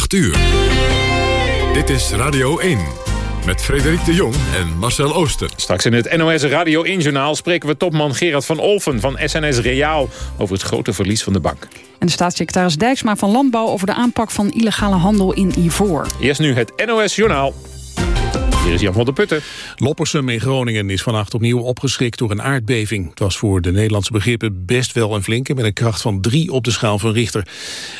8 uur. Dit is Radio 1 met Frederik de Jong en Marcel Ooster. Straks in het NOS Radio 1-journaal spreken we topman Gerard van Olven van SNS Reaal... over het grote verlies van de bank. En de staatssecretaris Dijksma van Landbouw over de aanpak van illegale handel in ivoor. Eerst nu het NOS-journaal. Hier is Jan van der Putten. Loppersum in Groningen is vannacht opnieuw opgeschrikt door een aardbeving. Het was voor de Nederlandse begrippen best wel een flinke... met een kracht van drie op de schaal van Richter.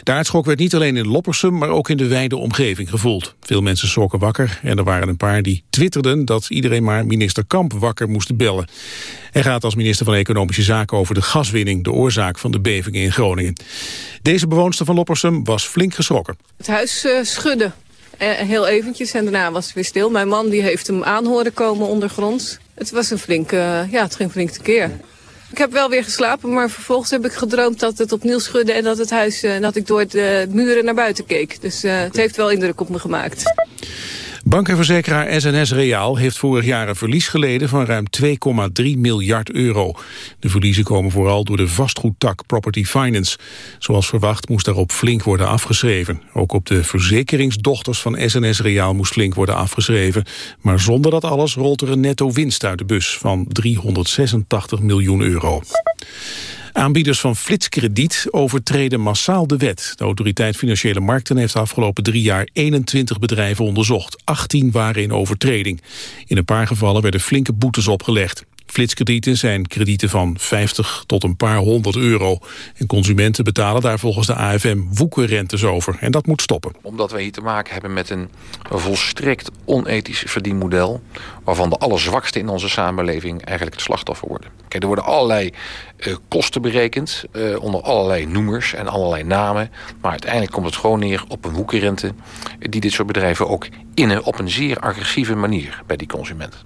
De aardschok werd niet alleen in Loppersum, maar ook in de wijde omgeving gevoeld. Veel mensen schrokken wakker en er waren een paar die twitterden... dat iedereen maar minister Kamp wakker moest bellen. Hij gaat als minister van Economische Zaken over de gaswinning... de oorzaak van de beving in Groningen. Deze bewoonster van Loppersum was flink geschrokken. Het huis uh, schudde. Uh, heel eventjes en daarna was het weer stil. Mijn man die heeft hem aan horen komen ondergronds. Het was een flinke, uh, ja, het ging flink keer. Ik heb wel weer geslapen, maar vervolgens heb ik gedroomd dat het opnieuw schudde... en dat het huis, uh, dat ik door de muren naar buiten keek. Dus het heeft wel indruk op me gemaakt. Bank en verzekeraar SNS Reaal heeft vorig jaar een verlies geleden van ruim 2,3 miljard euro. De verliezen komen vooral door de vastgoedtak Property Finance. Zoals verwacht moest daarop flink worden afgeschreven. Ook op de verzekeringsdochters van SNS Reaal moest flink worden afgeschreven. Maar zonder dat alles rolt er een netto winst uit de bus van 386 miljoen euro. Aanbieders van flitskrediet overtreden massaal de wet. De autoriteit Financiële Markten heeft de afgelopen drie jaar 21 bedrijven onderzocht. 18 waren in overtreding. In een paar gevallen werden flinke boetes opgelegd. Flitskredieten zijn kredieten van 50 tot een paar honderd euro. En consumenten betalen daar volgens de AFM woekerrentes over. En dat moet stoppen. Omdat wij hier te maken hebben met een volstrekt onethisch verdienmodel... waarvan de allerzwakste in onze samenleving eigenlijk het slachtoffer worden. Kijk, er worden allerlei uh, kosten berekend... Uh, onder allerlei noemers en allerlei namen. Maar uiteindelijk komt het gewoon neer op een woekerrente... die dit soort bedrijven ook op een zeer agressieve manier bij die consumenten.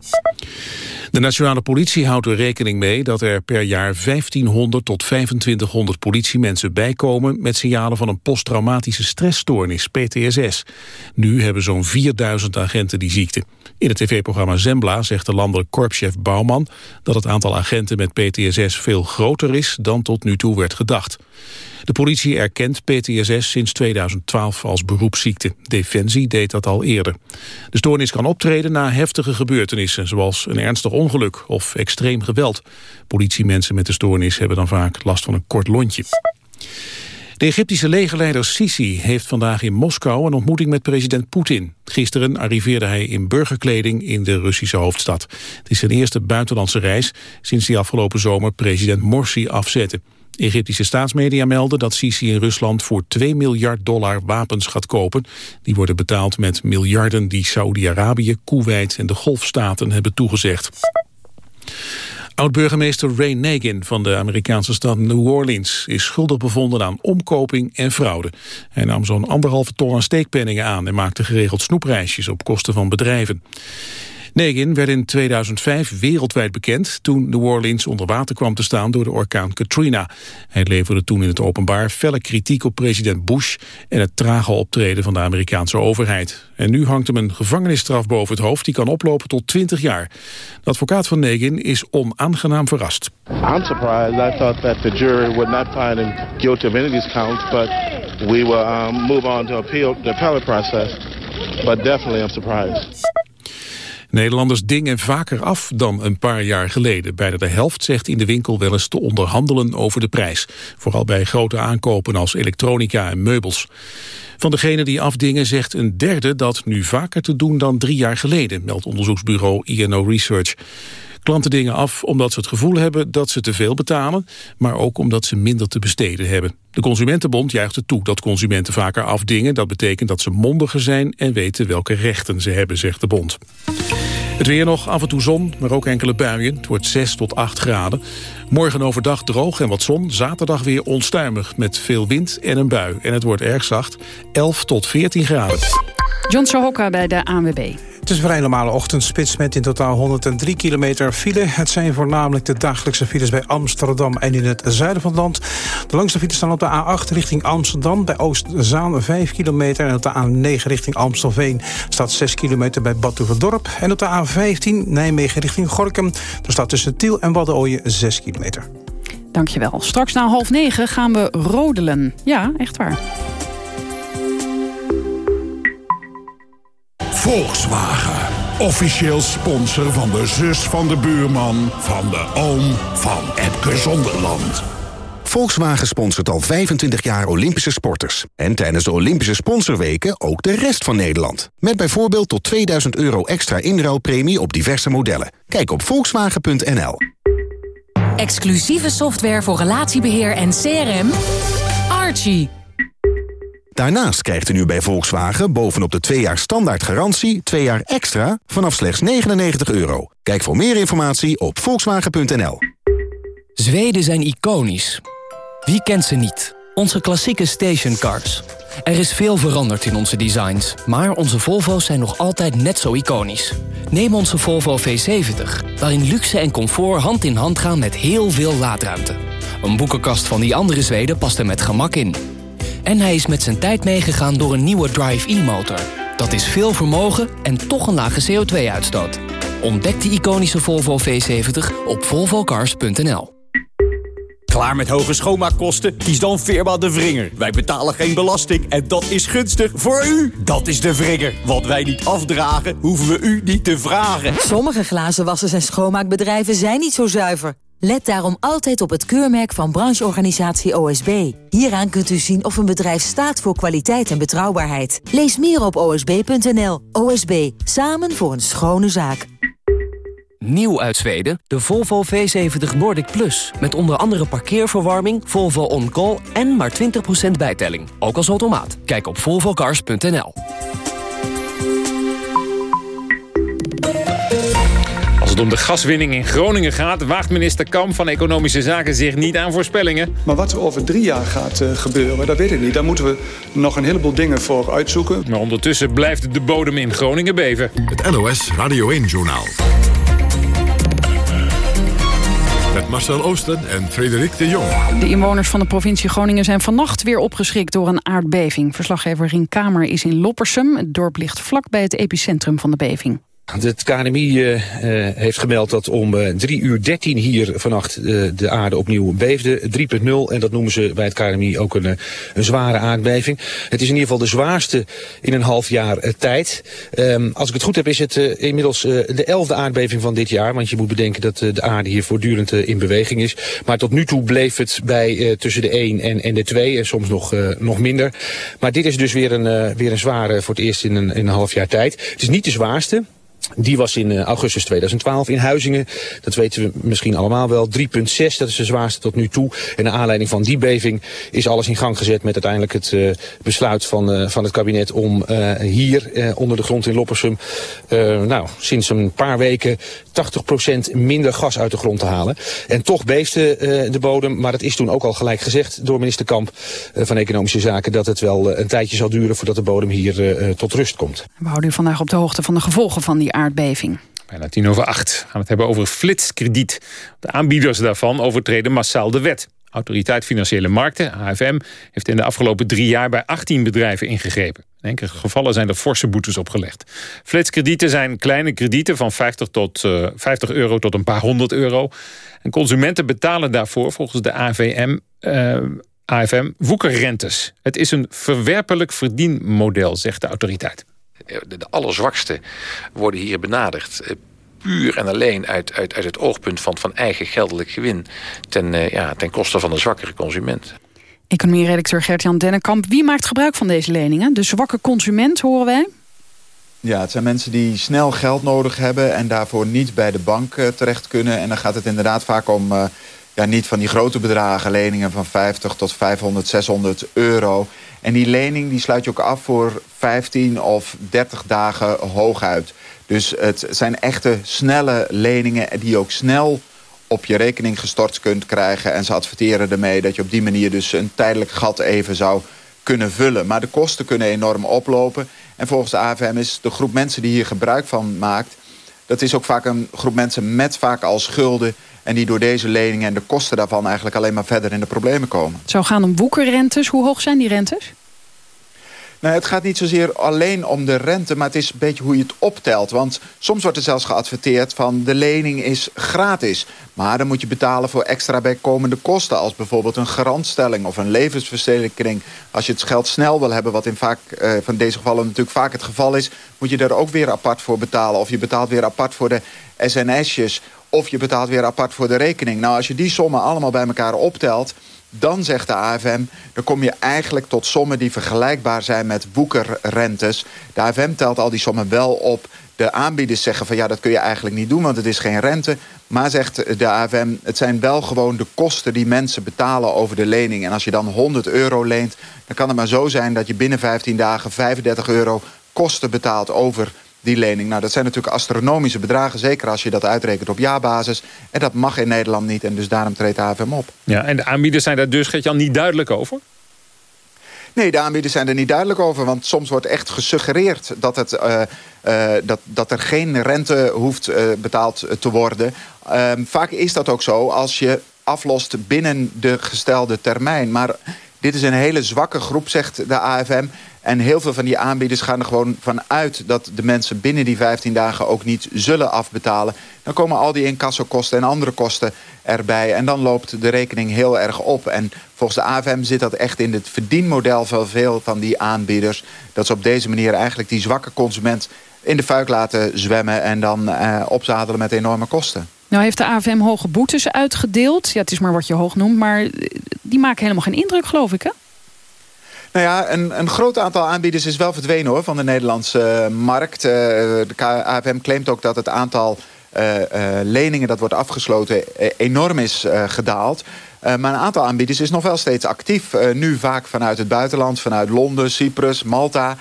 De nationale politie houdt er rekening mee dat er per jaar 1500 tot 2500 politiemensen bijkomen met signalen van een posttraumatische stressstoornis, PTSS. Nu hebben zo'n 4000 agenten die ziekte. In het tv-programma Zembla zegt de landelijk korpschef Bouwman dat het aantal agenten met PTSS veel groter is dan tot nu toe werd gedacht. De politie erkent PTSS sinds 2012 als beroepsziekte. Defensie deed dat al eerder. De stoornis kan optreden na heftige gebeurtenissen... zoals een ernstig ongeluk of extreem geweld. Politiemensen met de stoornis hebben dan vaak last van een kort lontje. De Egyptische legerleider Sisi heeft vandaag in Moskou een ontmoeting met president Poetin. Gisteren arriveerde hij in burgerkleding in de Russische hoofdstad. Het is zijn eerste buitenlandse reis sinds hij afgelopen zomer president Morsi afzette. Egyptische staatsmedia melden dat Sisi in Rusland voor 2 miljard dollar wapens gaat kopen. Die worden betaald met miljarden die Saudi-Arabië, Kuwait en de Golfstaten hebben toegezegd. Oud-burgemeester Ray Nagin van de Amerikaanse stad New Orleans is schuldig bevonden aan omkoping en fraude. Hij nam zo'n anderhalve ton aan steekpenningen aan en maakte geregeld snoepreisjes op kosten van bedrijven. Negin werd in 2005 wereldwijd bekend toen New Orleans onder water kwam te staan door de orkaan Katrina. Hij leverde toen in het openbaar felle kritiek op president Bush en het trage optreden van de Amerikaanse overheid. En nu hangt hem een gevangenisstraf boven het hoofd die kan oplopen tot 20 jaar. De advocaat van Negin is onaangenaam verrast. I'm surprised. I thought that the jury would not find him guilty of any of these counts, but we will um, move on to appeal the appellate process. But definitely I'm surprised. Nederlanders dingen vaker af dan een paar jaar geleden. Bijna de helft zegt in de winkel wel eens te onderhandelen over de prijs. Vooral bij grote aankopen als elektronica en meubels. Van degenen die afdingen zegt een derde dat nu vaker te doen dan drie jaar geleden, meldt onderzoeksbureau INO Research. Klanten dingen af omdat ze het gevoel hebben dat ze te veel betalen, maar ook omdat ze minder te besteden hebben. De Consumentenbond juicht er toe dat consumenten vaker afdingen. Dat betekent dat ze mondiger zijn en weten welke rechten ze hebben, zegt de bond. Het weer nog, af en toe zon, maar ook enkele buien. Het wordt 6 tot 8 graden. Morgen overdag droog en wat zon. Zaterdag weer onstuimig met veel wind en een bui. En het wordt erg zacht, 11 tot 14 graden. John Sohoka bij de ANWB. Het is een vrij normale ochtendspits met in totaal 103 kilometer file. Het zijn voornamelijk de dagelijkse files bij Amsterdam en in het zuiden van het land. De langste files staan op de A8 richting Amsterdam. Bij Oostzaan 5 kilometer. En op de A9 richting Amstelveen staat 6 kilometer bij Badhoevedorp. En op de A15 Nijmegen richting Gorkum. Er staat tussen Tiel en Waddenooien 6 kilometer. Dankjewel. Straks na half negen gaan we rodelen. Ja, echt waar. Volkswagen. Officieel sponsor van de zus van de buurman... van de oom van Epke Zonderland. Volkswagen sponsort al 25 jaar Olympische sporters. En tijdens de Olympische sponsorweken ook de rest van Nederland. Met bijvoorbeeld tot 2000 euro extra inruilpremie op diverse modellen. Kijk op volkswagen.nl. Exclusieve software voor relatiebeheer en CRM. Archie. Daarnaast krijgt u nu bij Volkswagen bovenop de 2 jaar standaard garantie... 2 jaar extra vanaf slechts 99 euro. Kijk voor meer informatie op volkswagen.nl. Zweden zijn iconisch. Wie kent ze niet? Onze klassieke stationcars. Er is veel veranderd in onze designs, maar onze Volvo's zijn nog altijd net zo iconisch. Neem onze Volvo V70, waarin luxe en comfort hand in hand gaan met heel veel laadruimte. Een boekenkast van die andere Zweden past er met gemak in. En hij is met zijn tijd meegegaan door een nieuwe Drive E-motor. Dat is veel vermogen en toch een lage CO2-uitstoot. Ontdek de iconische Volvo V70 op volvocars.nl. Klaar met hoge schoonmaakkosten? Kies dan Firma De Vringer. Wij betalen geen belasting en dat is gunstig voor u. Dat is De Vringer. Wat wij niet afdragen, hoeven we u niet te vragen. Sommige glazenwassers en schoonmaakbedrijven zijn niet zo zuiver. Let daarom altijd op het keurmerk van brancheorganisatie OSB. Hieraan kunt u zien of een bedrijf staat voor kwaliteit en betrouwbaarheid. Lees meer op osb.nl. OSB, samen voor een schone zaak. Nieuw uit Zweden, de Volvo V70 Nordic Plus. Met onder andere parkeerverwarming, Volvo On Call en maar 20% bijtelling. Ook als automaat. Kijk op volvocars.nl. het om de gaswinning in Groningen gaat... waagt minister Kamp van Economische Zaken zich niet aan voorspellingen. Maar wat er over drie jaar gaat uh, gebeuren, dat weet ik niet. Daar moeten we nog een heleboel dingen voor uitzoeken. Maar ondertussen blijft de bodem in Groningen beven. Het NOS Radio 1-journaal. Met Marcel Oosten en Frederik de Jong. De inwoners van de provincie Groningen zijn vannacht weer opgeschrikt door een aardbeving. Verslaggever Rien Kamer is in Loppersum. Het dorp ligt vlak bij het epicentrum van de beving. Het KNMI uh, heeft gemeld dat om uh, 3 uur 13 hier vannacht de aarde opnieuw beefde. 3.0 en dat noemen ze bij het KNMI ook een, een, zware aardbeving. Het is in ieder geval de zwaarste in een half jaar tijd. Um, als ik het goed heb is het inmiddels de elfde aardbeving van dit jaar. Want je moet bedenken dat de aarde hier voortdurend in beweging is. Maar tot nu toe bleef het bij tussen de 1 en, en de 2 en soms nog, nog minder. Maar dit is dus weer een, weer een zware voor het eerst in een, in een half jaar tijd. Het is niet de zwaarste. Die was in augustus 2012 in Huizingen. Dat weten we misschien allemaal wel. 3,6, dat is de zwaarste tot nu toe. En naar aanleiding van die beving is alles in gang gezet... met uiteindelijk het uh, besluit van, uh, van het kabinet om hier onder de grond in Loppersum... nou, sinds een paar weken 80% minder gas uit de grond te halen. En toch beefde de bodem, maar dat is toen ook al gelijk gezegd... door minister Kamp van Economische Zaken... dat het wel een tijdje zal duren voordat de bodem hier tot rust komt. We houden u vandaag op de hoogte van de gevolgen van die aardbeving. Bijna tien over acht. We gaan het hebben over flitskrediet. De aanbieders daarvan overtreden massaal de wet. Autoriteit Financiële Markten, AFM, heeft in de afgelopen drie jaar bij 18 bedrijven ingegrepen. In gevallen zijn er forse boetes opgelegd. Flitskredieten zijn kleine kredieten van 50, tot, uh, 50 euro tot een paar honderd euro. En consumenten betalen daarvoor volgens de AVM... Uh, AFM woekerrentes. Het is een verwerpelijk verdienmodel, zegt de autoriteit de, de allerzwakste worden hier benaderd puur en alleen uit, uit, uit het oogpunt van, van eigen geldelijk gewin... ten, ja, ten koste van de zwakkere consument. Economie-redacteur Gert-Jan Dennekamp. Wie maakt gebruik van deze leningen? De zwakke consument, horen wij? Ja, het zijn mensen die snel geld nodig hebben... en daarvoor niet bij de bank uh, terecht kunnen. En dan gaat het inderdaad vaak om... Uh, ja, niet van die grote bedragen, leningen van 50 tot 500, 600 euro. En die lening die sluit je ook af voor 15 of 30 dagen hooguit. Dus het zijn echte snelle leningen die ook snel op je rekening gestort kunt krijgen. En ze adverteren ermee dat je op die manier dus een tijdelijk gat even zou kunnen vullen. Maar de kosten kunnen enorm oplopen. En volgens de AFM is de groep mensen die hier gebruik van maakt... dat is ook vaak een groep mensen met vaak al schulden... en die door deze leningen en de kosten daarvan eigenlijk alleen maar verder in de problemen komen. Het zou gaan om woekerrentes. Hoe hoog zijn die rentes? Nou, het gaat niet zozeer alleen om de rente, maar het is een beetje hoe je het optelt. Want soms wordt er zelfs geadverteerd van de lening is gratis. Maar dan moet je betalen voor extra bijkomende kosten... als bijvoorbeeld een garantstelling of een levensverzekering. Als je het geld snel wil hebben, wat in vaak, uh, van deze gevallen natuurlijk vaak het geval is... moet je daar ook weer apart voor betalen. Of je betaalt weer apart voor de SNS'jes. Of je betaalt weer apart voor de rekening. Nou, als je die sommen allemaal bij elkaar optelt dan zegt de AFM, dan kom je eigenlijk tot sommen die vergelijkbaar zijn met boekerrentes. De AFM telt al die sommen wel op. De aanbieders zeggen van ja, dat kun je eigenlijk niet doen, want het is geen rente. Maar zegt de AFM, het zijn wel gewoon de kosten die mensen betalen over de lening. En als je dan 100 euro leent, dan kan het maar zo zijn dat je binnen 15 dagen 35 euro kosten betaalt over die lening. Nou, dat zijn natuurlijk astronomische bedragen, zeker als je dat uitrekent op jaarbasis. En dat mag in Nederland niet en dus daarom treedt de AFM op. Ja, en de aanbieders zijn daar dus, Gert-Jan, niet duidelijk over? Nee, de aanbieders zijn er niet duidelijk over. Want soms wordt echt gesuggereerd dat, het, uh, uh, dat, dat er geen rente hoeft uh, betaald te worden. Ehm, vaak is dat ook zo als je aflost binnen de gestelde termijn. Maar dit is een hele zwakke groep, zegt de AFM. En heel veel van die aanbieders gaan er gewoon vanuit... dat de mensen binnen die 15 dagen ook niet zullen afbetalen. Dan komen al die incassokosten en andere kosten erbij. En dan loopt de rekening heel erg op. En volgens de AFM zit dat echt in het verdienmodel van veel van die aanbieders. Dat ze op deze manier eigenlijk die zwakke consument in de fuik laten zwemmen... en dan uh, opzadelen met enorme kosten. Nou heeft de AFM hoge boetes uitgedeeld. Ja, het is maar wat je hoog noemt, maar die maken helemaal geen indruk, geloof ik, hè? Nou ja, een, een groot aantal aanbieders is wel verdwenen hoor, van de Nederlandse uh, markt. Uh, de AFM claimt ook dat het aantal uh, leningen dat wordt afgesloten enorm is gedaald. maar een aantal aanbieders is nog wel steeds actief. nu vaak vanuit het buitenland, vanuit Londen, Cyprus, Malta...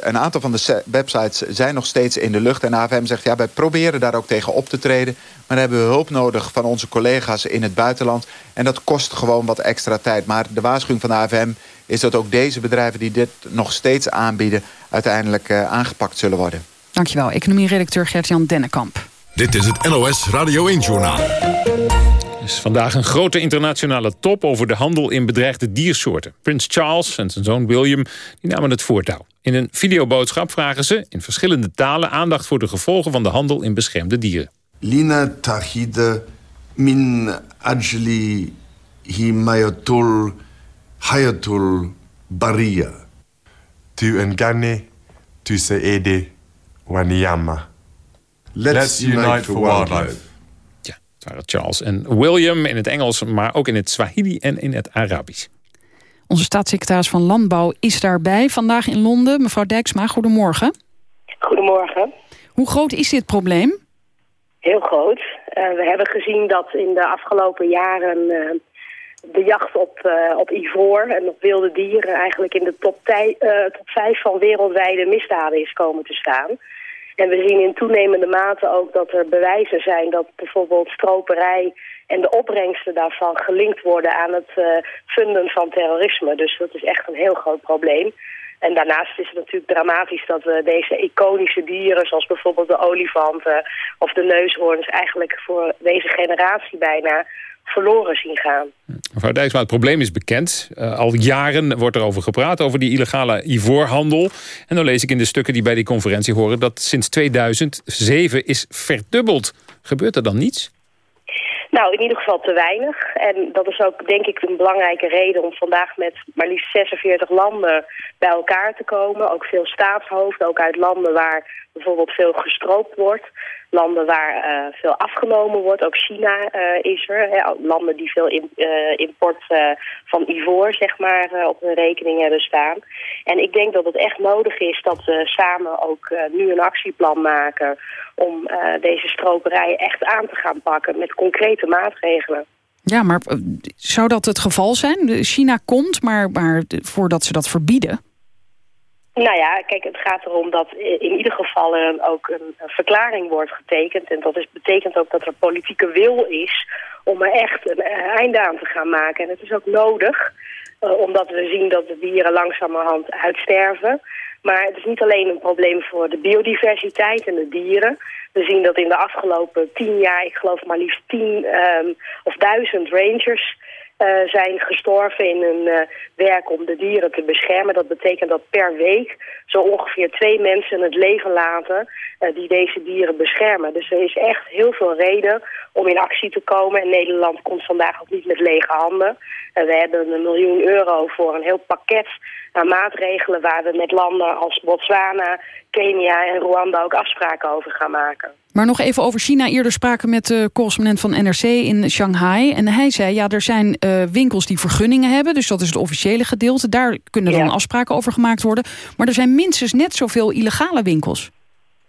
Een aantal van de websites zijn nog steeds in de lucht. En AFM zegt, ja, wij proberen daar ook tegen op te treden. Maar dan hebben we hulp nodig van onze collega's in het buitenland. En dat kost gewoon wat extra tijd. Maar de waarschuwing van de AFM is dat ook deze bedrijven die dit nog steeds aanbieden... uiteindelijk uh, aangepakt zullen worden. Dankjewel, economie-redacteur Gert-Jan Dennekamp. Dit is het NOS Radio 1-journaal. Er is vandaag een grote internationale top over de handel in bedreigde diersoorten. Prins Charles en zijn zoon William die namen het voortouw. In een videoboodschap vragen ze in verschillende talen aandacht voor de gevolgen van de handel in beschermde dieren. Lina tahide min ajli himayatul hayatul baria. Tu engane, tu se ede, waniyama. Let's, Let's unite, unite for wildlife. Ja, het waren Charles en William in het Engels, maar ook in het Swahili en in het Arabisch. Onze staatssecretaris van Landbouw is daarbij vandaag in Londen. Mevrouw Dijksma, goedemorgen. Goedemorgen. Hoe groot is dit probleem? Heel groot. Uh, we hebben gezien dat in de afgelopen jaren uh, de jacht op, uh, op ivoor en op wilde dieren eigenlijk in de top, top 5 van wereldwijde misdaden is komen te staan. En we zien in toenemende mate ook dat er bewijzen zijn dat bijvoorbeeld stroperij en de opbrengsten daarvan gelinkt worden aan het uh, funden van terrorisme. Dus dat is echt een heel groot probleem. En daarnaast is het natuurlijk dramatisch dat we deze iconische dieren... zoals bijvoorbeeld de olifanten of de neushoorns... eigenlijk voor deze generatie bijna verloren zien gaan. Mevrouw Dijksma, het probleem is bekend. Uh, al jaren wordt er over gepraat, over die illegale ivoorhandel. En dan lees ik in de stukken die bij die conferentie horen... dat sinds 2007 is verdubbeld. Gebeurt er dan niets? Nou, in ieder geval te weinig. En dat is ook denk ik een belangrijke reden om vandaag met maar liefst 46 landen bij elkaar te komen. Ook veel staatshoofden, ook uit landen waar bijvoorbeeld veel gestroopt wordt. Landen waar uh, veel afgenomen wordt, ook China uh, is er. Hè, landen die veel uh, import van ivoor zeg maar, op hun rekening hebben staan. En ik denk dat het echt nodig is dat we samen ook nu een actieplan maken... om deze stroperij echt aan te gaan pakken met concrete maatregelen. Ja, maar zou dat het geval zijn? China komt, maar, maar voordat ze dat verbieden... Nou ja, kijk, het gaat erom dat in ieder geval er ook een, verklaring wordt getekend. En dat is, betekent ook dat er politieke wil is om er echt een einde aan te gaan maken. En het is ook nodig, uh, omdat we zien dat de dieren langzamerhand uitsterven. Maar het is niet alleen een probleem voor de biodiversiteit en de dieren. We zien dat in de afgelopen tien jaar, ik geloof maar liefst tien um, of duizend rangers zijn gestorven in hun werk om de dieren te beschermen. Dat betekent dat per week zo ongeveer twee mensen het leven laten die deze dieren beschermen. Dus er is echt heel veel reden om in actie te komen. En Nederland komt vandaag ook niet met lege handen. we hebben een miljoen euro voor een heel pakket aan maatregelen... waar we met landen als Botswana, Kenia en Rwanda ook afspraken over gaan maken. Maar nog even over China. Eerder spraken met de correspondent van NRC in Shanghai. En hij zei, ja, er zijn uh, winkels die vergunningen hebben. Dus dat is het officiële gedeelte. Daar kunnen dan afspraken over gemaakt worden. Maar er zijn minstens net zoveel illegale winkels.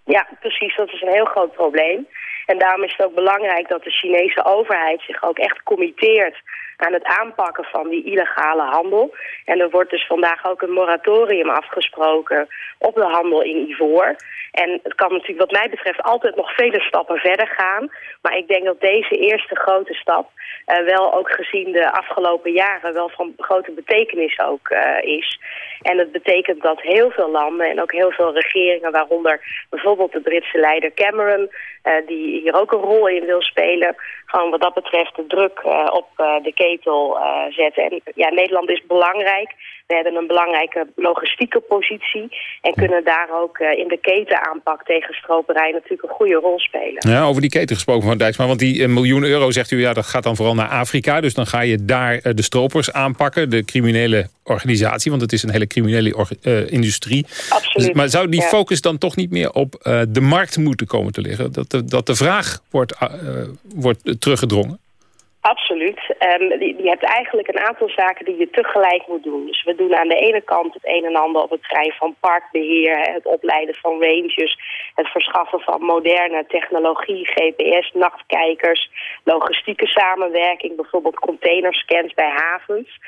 Ja, precies. Dat is een heel groot probleem. En daarom is het ook belangrijk dat de Chinese overheid zich ook echt committeert aan het aanpakken van die illegale handel. En er wordt dus vandaag ook een moratorium afgesproken op de handel in ivoor. En het kan natuurlijk wat mij betreft altijd nog vele stappen verder gaan. Maar ik denk dat deze eerste grote stap uh, wel ook gezien de afgelopen jaren wel van grote betekenis ook uh, is. En het betekent dat heel veel landen en ook heel veel regeringen, waaronder bijvoorbeeld de Britse leider Cameron, uh, die hier ook een rol in wil spelen, gewoon wat dat betreft de druk op de ketel zetten. En ja, Nederland is belangrijk. We hebben een belangrijke logistieke positie en kunnen daar ook in de ketenaanpak tegen stroperij natuurlijk een goede rol spelen. Ja, over die keten gesproken van Dijksma, want die miljoen euro zegt u, ja, dat gaat dan vooral naar Afrika. Dus dan ga je daar de stropers aanpakken, de criminele organisatie, want het is een hele criminele industrie. Absoluut. Maar zou die focus dan toch niet meer op de markt moeten komen te liggen? Dat de, dat de vraag wordt, wordt teruggedrongen? Absoluut. Um, je, je hebt eigenlijk een aantal zaken die je tegelijk moet doen. Dus we doen aan de ene kant het een en ander op het terrein van parkbeheer... het opleiden van rangers, het verschaffen van moderne technologie... GPS, nachtkijkers, logistieke samenwerking... bijvoorbeeld containerscans bij havens.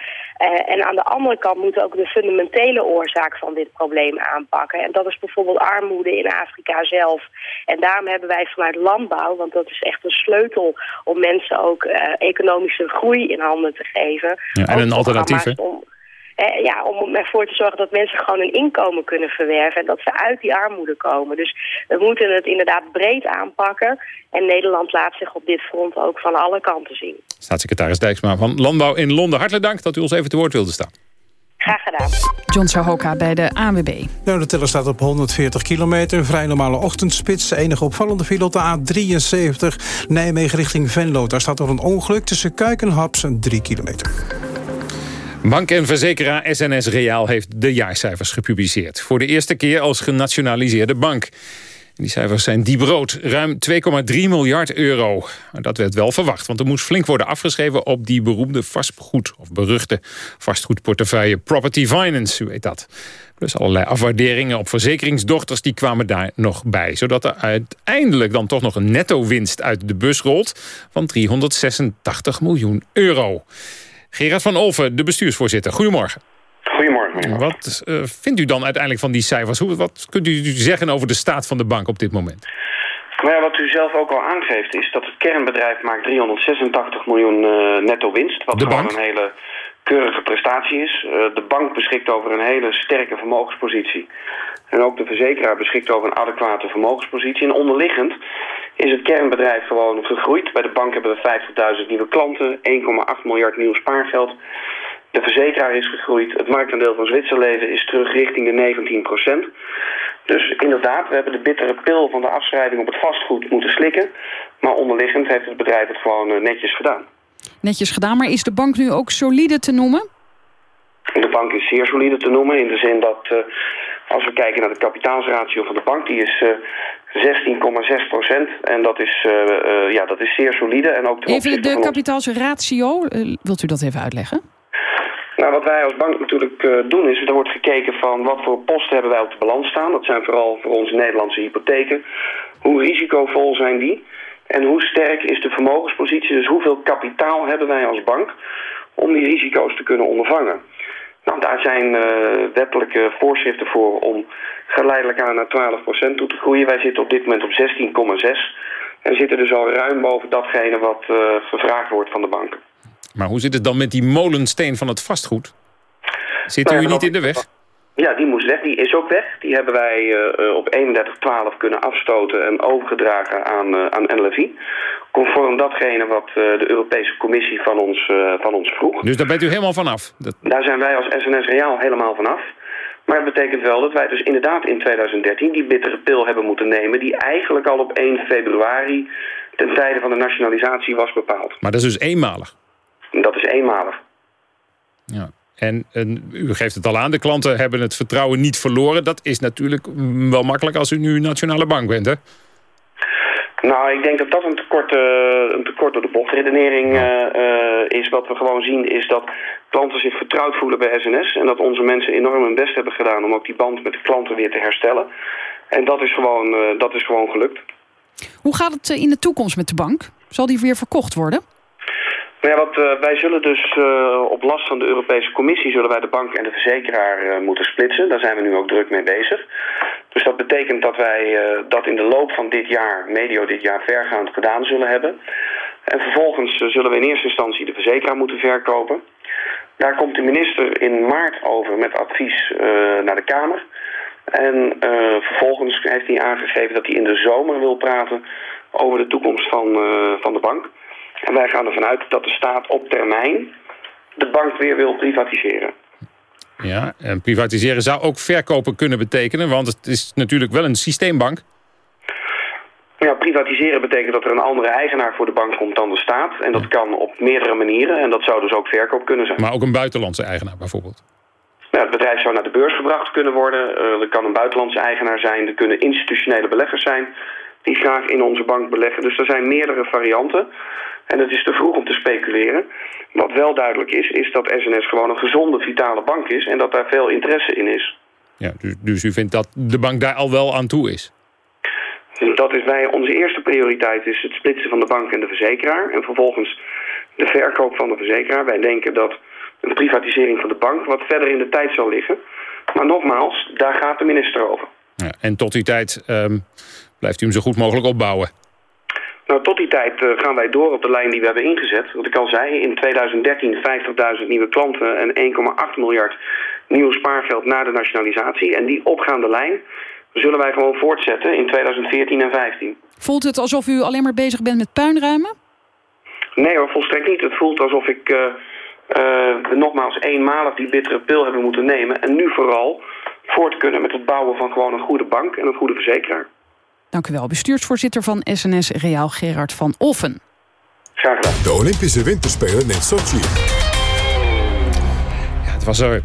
Uh, en aan de andere kant moeten we ook de fundamentele oorzaak van dit probleem aanpakken. En dat is bijvoorbeeld armoede in Afrika zelf. En daarom hebben wij vanuit landbouw, want dat is echt een sleutel... om mensen ook... Uh, economische groei in handen te geven. Ja, en een alternatief, om, eh, ja, om ervoor te zorgen dat mensen gewoon een inkomen kunnen verwerven... en dat ze uit die armoede komen. Dus we moeten het inderdaad breed aanpakken. En Nederland laat zich op dit front ook van alle kanten zien. Staatssecretaris Dijksma van Landbouw in Londen. Hartelijk dank dat u ons even te woord wilde staan. Graag gedaan. John Sahoka bij de ANWB. Nou, de teller staat op 140 kilometer. Vrij normale ochtendspits. De enige opvallende file op de A73 Nijmegen richting Venlo. Daar staat er een ongeluk tussen Kuik en Haps 3 kilometer. Bank en verzekeraar SNS Reaal heeft de jaarcijfers gepubliceerd. Voor de eerste keer als genationaliseerde bank. Die cijfers zijn diep rood. Ruim 2,3 miljard euro. Dat werd wel verwacht, want er moest flink worden afgeschreven... op die beroemde vastgoed, of beruchte vastgoedportefeuille Property Finance, u weet dat. Dus allerlei afwaarderingen op verzekeringsdochters... die kwamen daar nog bij. Zodat er uiteindelijk dan toch nog een netto-winst uit de bus rolt... van 386 miljoen euro. Gerard van Olven, de bestuursvoorzitter. Goedemorgen. Wat uh, vindt u dan uiteindelijk van die cijfers? Hoe, wat kunt u zeggen over de staat van de bank op dit moment? Nou ja, wat u zelf ook al aangeeft is dat het kernbedrijf maakt 386 miljoen uh, netto winst. Wat de bank? een hele keurige prestatie is. Uh, de bank beschikt over een hele sterke vermogenspositie. En ook de verzekeraar beschikt over een adequate vermogenspositie. En onderliggend is het kernbedrijf gewoon gegroeid. Bij de bank hebben we 50.000 nieuwe klanten, 1,8 miljard nieuw spaargeld. De verzekeraar is gegroeid. Het marktaandeel van Zwitserleven is terug richting de 19 procent. Dus inderdaad, we hebben de bittere pil van de afschrijving op het vastgoed moeten slikken. Maar onderliggend heeft het bedrijf het gewoon eh, netjes gedaan. Netjes gedaan, maar is de bank nu ook solide te noemen? De bank is zeer solide te noemen in de zin dat... Uh, als we kijken naar de kapitaalsratio van de bank, die is uh, 16,6 procent. En dat is, uh, ja, dat is zeer solide. En ook even de kapitaalsratio, wilt u dat even uitleggen? Nou, wat wij als bank natuurlijk uh, doen is, er wordt gekeken van wat voor posten hebben wij op de balans staan. Dat zijn vooral voor onze Nederlandse hypotheken. Hoe risicovol zijn die? En hoe sterk is de vermogenspositie? Dus hoeveel kapitaal hebben wij als bank om die risico's te kunnen ondervangen? Nou, daar zijn uh, wettelijke voorschriften voor om geleidelijk aan naar 12% toe te groeien. Wij zitten op dit moment op 16,6 en zitten dus al ruim boven datgene wat uh, gevraagd wordt van de banken. Maar hoe zit het dan met die molensteen van het vastgoed? Zit u niet in de weg? Ja, die moest weg. Die is ook weg. Die hebben wij uh, op 31-12 kunnen afstoten en overgedragen aan, uh, aan NLFI. Conform datgene wat uh, de Europese Commissie van ons, van ons vroeg. Dus daar bent u helemaal vanaf? Dat... Daar zijn wij als SNS Reaal helemaal vanaf. Maar het betekent wel dat wij dus inderdaad in 2013 die bittere pil hebben moeten nemen... die eigenlijk al op 1 februari ten tijde van de nationalisatie was bepaald. Maar dat is dus eenmalig? Dat is eenmalig. Ja. En, en, u geeft het al aan, de klanten hebben het vertrouwen niet verloren. Dat is natuurlijk wel makkelijk als u nu nationale bank bent, hè? Nou, ik denk dat dat een tekort, uh, een tekort door de bochtredenering uh, uh, is. Wat we gewoon zien is dat klanten zich vertrouwd voelen bij SNS. En dat onze mensen enorm hun best hebben gedaan om ook die band met de klanten weer te herstellen. En dat is gewoon, dat is gewoon gelukt. Hoe gaat het in de toekomst met de bank? Zal die weer verkocht worden? Nou wat, uh, wij zullen dus uh, op last van de Europese Commissie... zullen wij de bank en de verzekeraar uh, moeten splitsen. Daar zijn we nu ook druk mee bezig. Dus dat betekent dat wij dat in de loop van dit jaar... medio dit jaar vergaand gedaan zullen hebben. En vervolgens zullen we in eerste instantie de verzekeraar moeten verkopen. Daar komt de minister in maart over met advies naar de Kamer. En vervolgens heeft hij aangegeven dat hij in de zomer wil praten... over de toekomst van, van de bank... En wij gaan ervan uit dat de staat op termijn de bank weer wil privatiseren. Ja, en privatiseren zou ook verkopen kunnen betekenen... want het is natuurlijk wel een systeembank. Ja, privatiseren betekent dat er een andere eigenaar voor de bank komt dan de staat. En dat kan op meerdere manieren. En dat zou dus ook verkoop kunnen zijn. Maar ook een buitenlandse eigenaar bijvoorbeeld? Ja, het bedrijf zou naar de beurs gebracht kunnen worden. Uh, er kan een buitenlandse eigenaar zijn. Er kunnen institutionele beleggers zijn die graag in onze bank beleggen. Dus er zijn meerdere varianten. En het is te vroeg om te speculeren. Wat wel duidelijk is, is dat SNS gewoon een gezonde, vitale bank is... en dat daar veel interesse in is. Ja, dus, dus u vindt dat de bank daar al wel aan toe is? Dat is wij, onze eerste prioriteit is het splitsen van de bank en de verzekeraar. En vervolgens de verkoop van de verzekeraar. Wij denken dat een privatisering van de bank wat verder in de tijd zal liggen. Maar nogmaals, daar gaat de minister over. Ja, en tot die tijd um, blijft u hem zo goed mogelijk opbouwen? Nou, tot die tijd uh, gaan wij door op de lijn die we hebben ingezet. Wat ik al zei, in 2013 50.000 nieuwe klanten en 1,8 miljard nieuw spaargeld na de nationalisatie. En die opgaande lijn zullen wij gewoon voortzetten in 2014 en 2015. Voelt het alsof u alleen maar bezig bent met puinruimen? Nee hoor, volstrekt niet. Het voelt alsof ik uh, uh, nogmaals eenmalig die bittere pil hebben moeten nemen. En nu vooral voort kunnen met het bouwen van gewoon een goede bank en een goede verzekeraar. Dank u wel. Bestuursvoorzitter van SNS Reaal Gerard van Offen. Graag gedaan. De Olympische Winterspelen in Sochi. Ja, het was er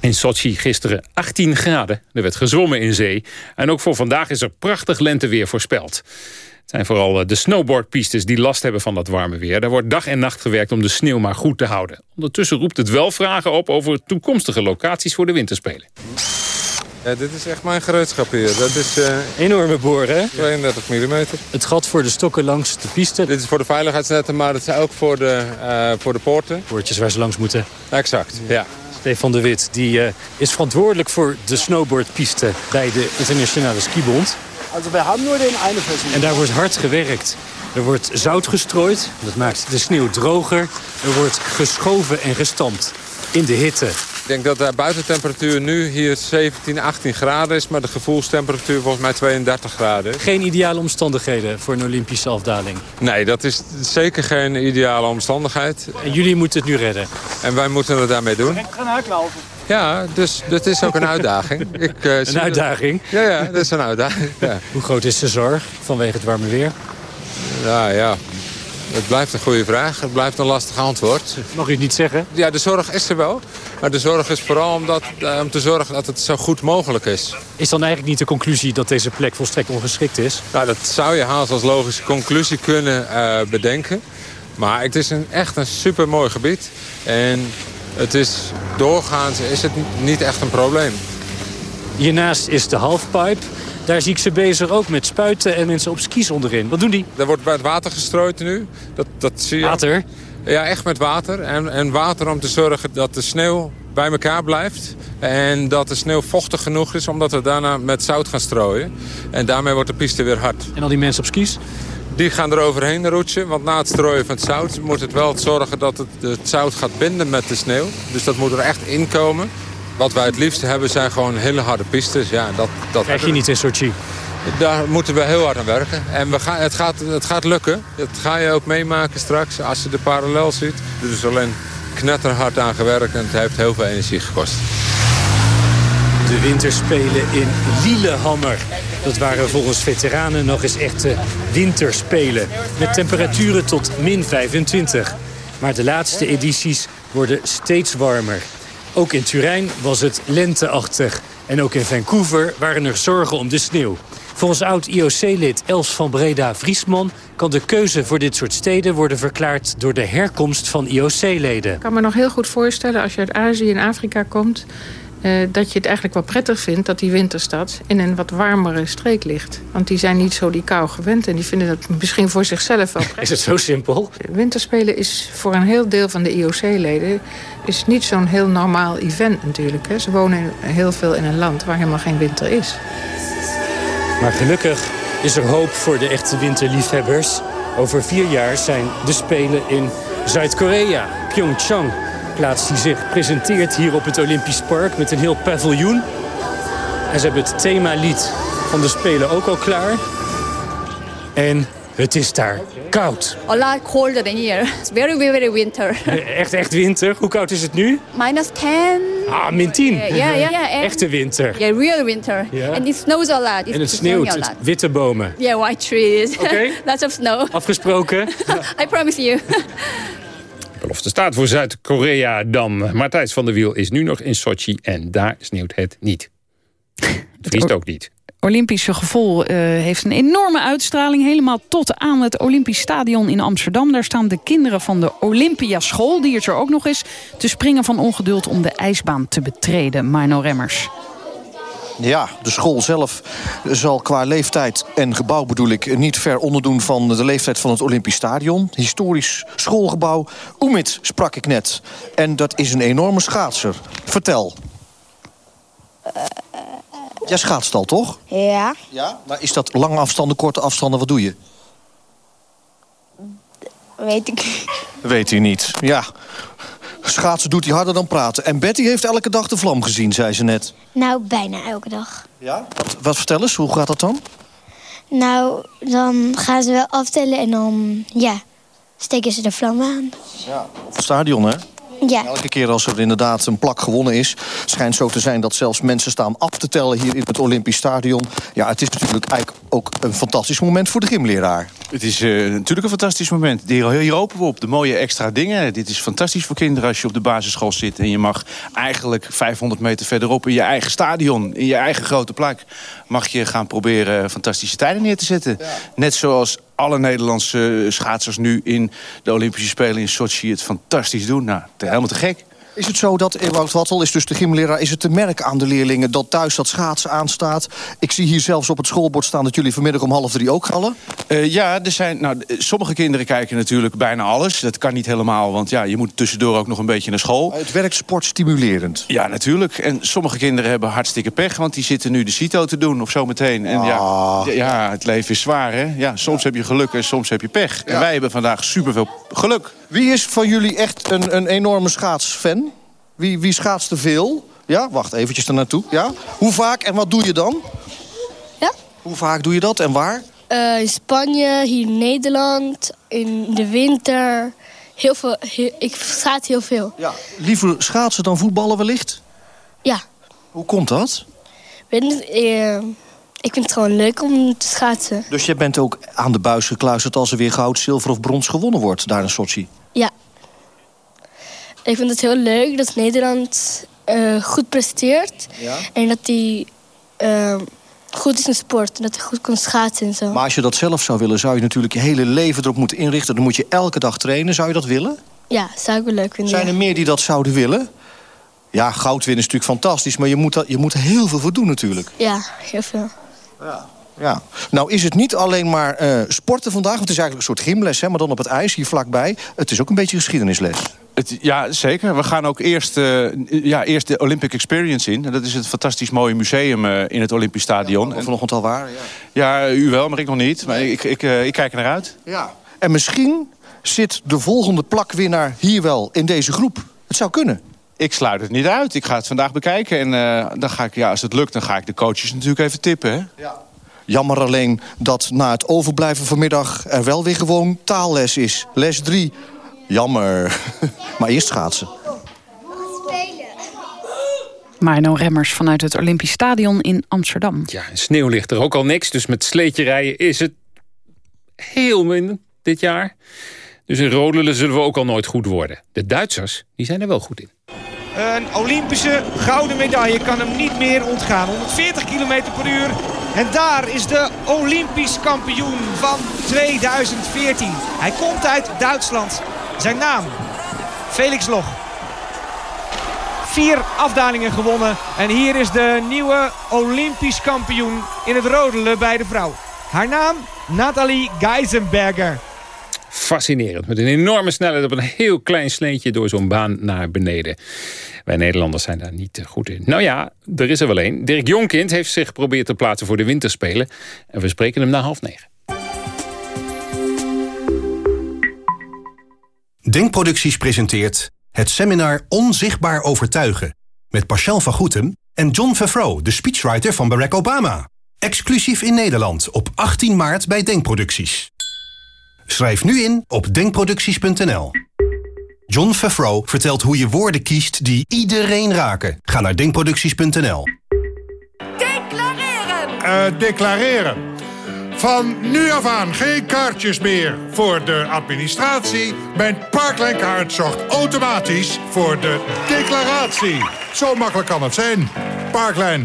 in Sochi gisteren 18 graden. Er werd gezwommen in zee. En ook voor vandaag is er prachtig lenteweer voorspeld. Het zijn vooral eh, de snowboardpistes die last hebben van dat warme weer. Daar wordt dag en nacht gewerkt om de sneeuw maar goed te houden. Ondertussen roept het wel vragen op over toekomstige locaties voor de winterspelen. Ja, dit is echt mijn gereedschap hier. Dat is uh, enorme boor, hè? 32 mm. Het gat voor de stokken langs de piste. Dit is voor de veiligheidsnetten, maar het is ook voor de, uh, voor de poorten. Poortjes waar ze langs moeten. Exact, ja. Stefan de Wit die, uh, is verantwoordelijk voor de snowboardpiste bij de Internationale Skibond. Also we hebben nur den ene Versuch. En daar wordt hard gewerkt. Er wordt zout gestrooid, dat maakt de sneeuw droger. Er wordt geschoven en gestampt in de hitte. Ik denk dat de buitentemperatuur nu hier 17, 18 graden is... maar de gevoelstemperatuur volgens mij 32 graden. Geen ideale omstandigheden voor een Olympische afdaling? Nee, dat is zeker geen ideale omstandigheid. En jullie moeten het nu redden? En wij moeten het daarmee doen. Ik ga uitlopen. Ja, dus dat is ook een uitdaging. Ik, uh, een uitdaging? Ja, ja, dat is een uitdaging. Ja. Hoe groot is de zorg vanwege het warme weer? Nou ja, het blijft een goede vraag. Het blijft een lastig antwoord. Mag u het niet zeggen? Ja, de zorg is er wel. Maar de zorg is vooral uh, om te zorgen dat het zo goed mogelijk is. Is dan eigenlijk niet de conclusie dat deze plek volstrekt ongeschikt is? Nou, dat zou je haast als logische conclusie kunnen uh, bedenken. Maar het is een, echt een supermooi gebied. En het is doorgaans is het niet echt een probleem. Hiernaast is de halfpipe. Daar zie ik ze bezig ook met spuiten en mensen op skis onderin. Wat doen die? Er wordt met water gestrooid nu. Dat, dat zie je. Water? Ja, echt met water. En, en water om te zorgen dat de sneeuw bij elkaar blijft. En dat de sneeuw vochtig genoeg is, omdat we daarna met zout gaan strooien. En daarmee wordt de piste weer hard. En al die mensen op skis? Die gaan er overheen roetsen, want na het strooien van het zout... moet het wel zorgen dat het, het zout gaat binden met de sneeuw. Dus dat moet er echt inkomen. Wat wij het liefst hebben zijn gewoon hele harde pistes. Ja, dat, dat Krijg je niet in Sochi? Daar moeten we heel hard aan werken. En we gaan, het, gaat, het gaat lukken. Dat ga je ook meemaken straks als je de parallel ziet. Er is alleen knetterhard aan gewerkt en het heeft heel veel energie gekost. De winterspelen in Lillehammer. Dat waren volgens veteranen nog eens echte winterspelen. Met temperaturen tot min 25. Maar de laatste edities worden steeds warmer. Ook in Turijn was het lenteachtig. En ook in Vancouver waren er zorgen om de sneeuw. Volgens oud-IOC-lid Els van Breda-Vriesman... kan de keuze voor dit soort steden worden verklaard... door de herkomst van IOC-leden. Ik kan me nog heel goed voorstellen als je uit Azië en Afrika komt... Uh, dat je het eigenlijk wel prettig vindt dat die winterstad in een wat warmere streek ligt. Want die zijn niet zo die kou gewend en die vinden dat misschien voor zichzelf wel prettig. Is het zo simpel? Winterspelen is voor een heel deel van de IOC-leden is niet zo'n heel normaal event natuurlijk. Hè. Ze wonen heel veel in een land waar helemaal geen winter is. Maar gelukkig is er hoop voor de echte winterliefhebbers. Over vier jaar zijn de Spelen in Zuid-Korea, Pyeongchang plaats die zich presenteert hier op het Olympisch Park met een heel paviljoen. En ze hebben het themalied van de Spelen ook al klaar. En het is daar koud. A lot colder than here. It's very, very winter. Echt, echt winter. Hoe koud is het nu? Minus 10. Ah, min 10. Ja, ja. ja. Echte winter. Ja, yeah, real winter. Yeah. And it snows a lot. It's en het sneeuwt. Het witte bomen. Ja, yeah, white trees. Oké. Okay. Lots of snow. Afgesproken. I promise you. belofte staat voor Zuid-Korea dan. Maar Thijs van der Wiel is nu nog in Sochi en daar sneeuwt het niet. Het vriest ook niet. Olympische gevoel uh, heeft een enorme uitstraling. Helemaal tot aan het Olympisch Stadion in Amsterdam. Daar staan de kinderen van de Olympia School, die het er ook nog is... te springen van ongeduld om de ijsbaan te betreden. Mino Remmers. Ja, de school zelf zal qua leeftijd en gebouw bedoel ik... niet ver onderdoen van de leeftijd van het Olympisch Stadion. Historisch schoolgebouw. Oemit sprak ik net. En dat is een enorme schaatser. Vertel. Jij schaatst al, toch? Ja. Ja? Maar is dat lange afstanden, korte afstanden? Wat doe je? Weet ik niet. Weet u niet. Ja. Schaatsen doet hij harder dan praten. En Betty heeft elke dag de vlam gezien, zei ze net. Nou, bijna elke dag. Ja? Wat, wat vertel eens, hoe gaat dat dan? Nou, dan gaan ze wel aftellen en dan, ja, steken ze de vlam aan. Ja, op het stadion, hè? Ja. Elke keer als er inderdaad een plak gewonnen is... schijnt zo te zijn dat zelfs mensen staan af te tellen hier in het Olympisch Stadion. Ja, het is natuurlijk eigenlijk ook een fantastisch moment voor de gymleraar. Het is uh, natuurlijk een fantastisch moment. Hier, hier hopen we op. De mooie extra dingen. Dit is fantastisch voor kinderen als je op de basisschool zit... en je mag eigenlijk 500 meter verderop in je eigen stadion... in je eigen grote plek... mag je gaan proberen fantastische tijden neer te zetten. Ja. Net zoals alle Nederlandse schaatsers nu in de Olympische Spelen in Sochi het fantastisch doen. Nou, helemaal te gek. Is het zo dat Ewout Wattel is dus de gymleraar... is het te merken aan de leerlingen dat thuis dat schaatsen aanstaat? Ik zie hier zelfs op het schoolbord staan dat jullie vanmiddag om half drie ook gallen. Uh, ja, er zijn, nou, sommige kinderen kijken natuurlijk bijna alles. Dat kan niet helemaal, want ja, je moet tussendoor ook nog een beetje naar school. Het werkt sportstimulerend. Ja, natuurlijk. En sommige kinderen hebben hartstikke pech... want die zitten nu de CITO te doen of zo meteen. En ah. ja, ja, het leven is zwaar, hè? Ja, soms heb je geluk en soms heb je pech. Ja. En wij hebben vandaag superveel geluk. Wie is van jullie echt een, een enorme schaatsfan? Wie, wie schaatst er veel? Ja, wacht eventjes er naartoe. Ja? Hoe vaak en wat doe je dan? Ja? Hoe vaak doe je dat en waar? Uh, in Spanje, hier in Nederland, in de winter. Heel veel, heel, ik schaats heel veel. Ja. Liever schaatsen dan voetballen wellicht? Ja. Hoe komt dat? Weet niet, uh, ik vind het gewoon leuk om te schaatsen. Dus je bent ook aan de buis gekluisterd als er weer goud, zilver of brons gewonnen wordt daar in Sochi? Ik vind het heel leuk dat Nederland uh, goed presteert. Ja? En dat hij uh, goed is in sport. En dat hij goed kan schaatsen en zo. Maar als je dat zelf zou willen, zou je natuurlijk je hele leven erop moeten inrichten. Dan moet je elke dag trainen. Zou je dat willen? Ja, zou ik wel leuk vinden. Zijn er meer die dat zouden willen? Ja, goud winnen is natuurlijk fantastisch. Maar je moet, dat, je moet er heel veel voor doen natuurlijk. Ja, heel veel. Ja. Ja. Nou is het niet alleen maar uh, sporten vandaag. Want het is eigenlijk een soort gymles, hè, maar dan op het ijs hier vlakbij. Het is ook een beetje geschiedenisles. Het, ja, zeker. We gaan ook eerst, uh, ja, eerst de Olympic Experience in. En dat is het fantastisch mooie museum uh, in het Olympisch Stadion. Ja, vanochtend al waar, ja. Ja, u wel, maar ik nog niet. Maar ik, ik, uh, ik kijk er naar uit. Ja. En misschien zit de volgende plakwinnaar hier wel in deze groep. Het zou kunnen. Ik sluit het niet uit. Ik ga het vandaag bekijken. En dan ga ik, ja, als het lukt, dan ga ik de coaches natuurlijk even tippen. Hè? Ja. Jammer alleen dat na het overblijven vanmiddag... er wel weer gewoon taalles is. Les 3. Jammer. maar eerst schaatsen. Marno Remmers vanuit het Olympisch Stadion in Amsterdam. Ja, sneeuw ligt er ook al niks. Dus met sleetje rijden is het heel minder dit jaar. Dus in Rodelen zullen we ook al nooit goed worden. De Duitsers die zijn er wel goed in. Een Olympische gouden medaille kan hem niet meer ontgaan. 140 km per uur. En daar is de Olympisch kampioen van 2014. Hij komt uit Duitsland. Zijn naam, Felix Loch. Vier afdalingen gewonnen. En hier is de nieuwe Olympisch kampioen in het rodelen bij de vrouw. Haar naam, Nathalie Geisenberger. Fascinerend. Met een enorme snelheid op een heel klein sleetje door zo'n baan naar beneden. Wij Nederlanders zijn daar niet goed in. Nou ja, er is er wel één. Dirk Jonkind heeft zich geprobeerd te plaatsen voor de winterspelen. En we spreken hem na half negen. Denkproducties presenteert het seminar Onzichtbaar Overtuigen... met Pascal van Goetem en John Favreau, de speechwriter van Barack Obama. Exclusief in Nederland op 18 maart bij Denkproducties. Schrijf nu in op denkproducties.nl. John Favreau vertelt hoe je woorden kiest die iedereen raken. Ga naar denkproducties.nl. Declareren! Uh, declareren. Van nu af aan geen kaartjes meer voor de administratie. Mijn Parkline kaart zorgt automatisch voor de declaratie. Zo makkelijk kan het zijn. Parkline.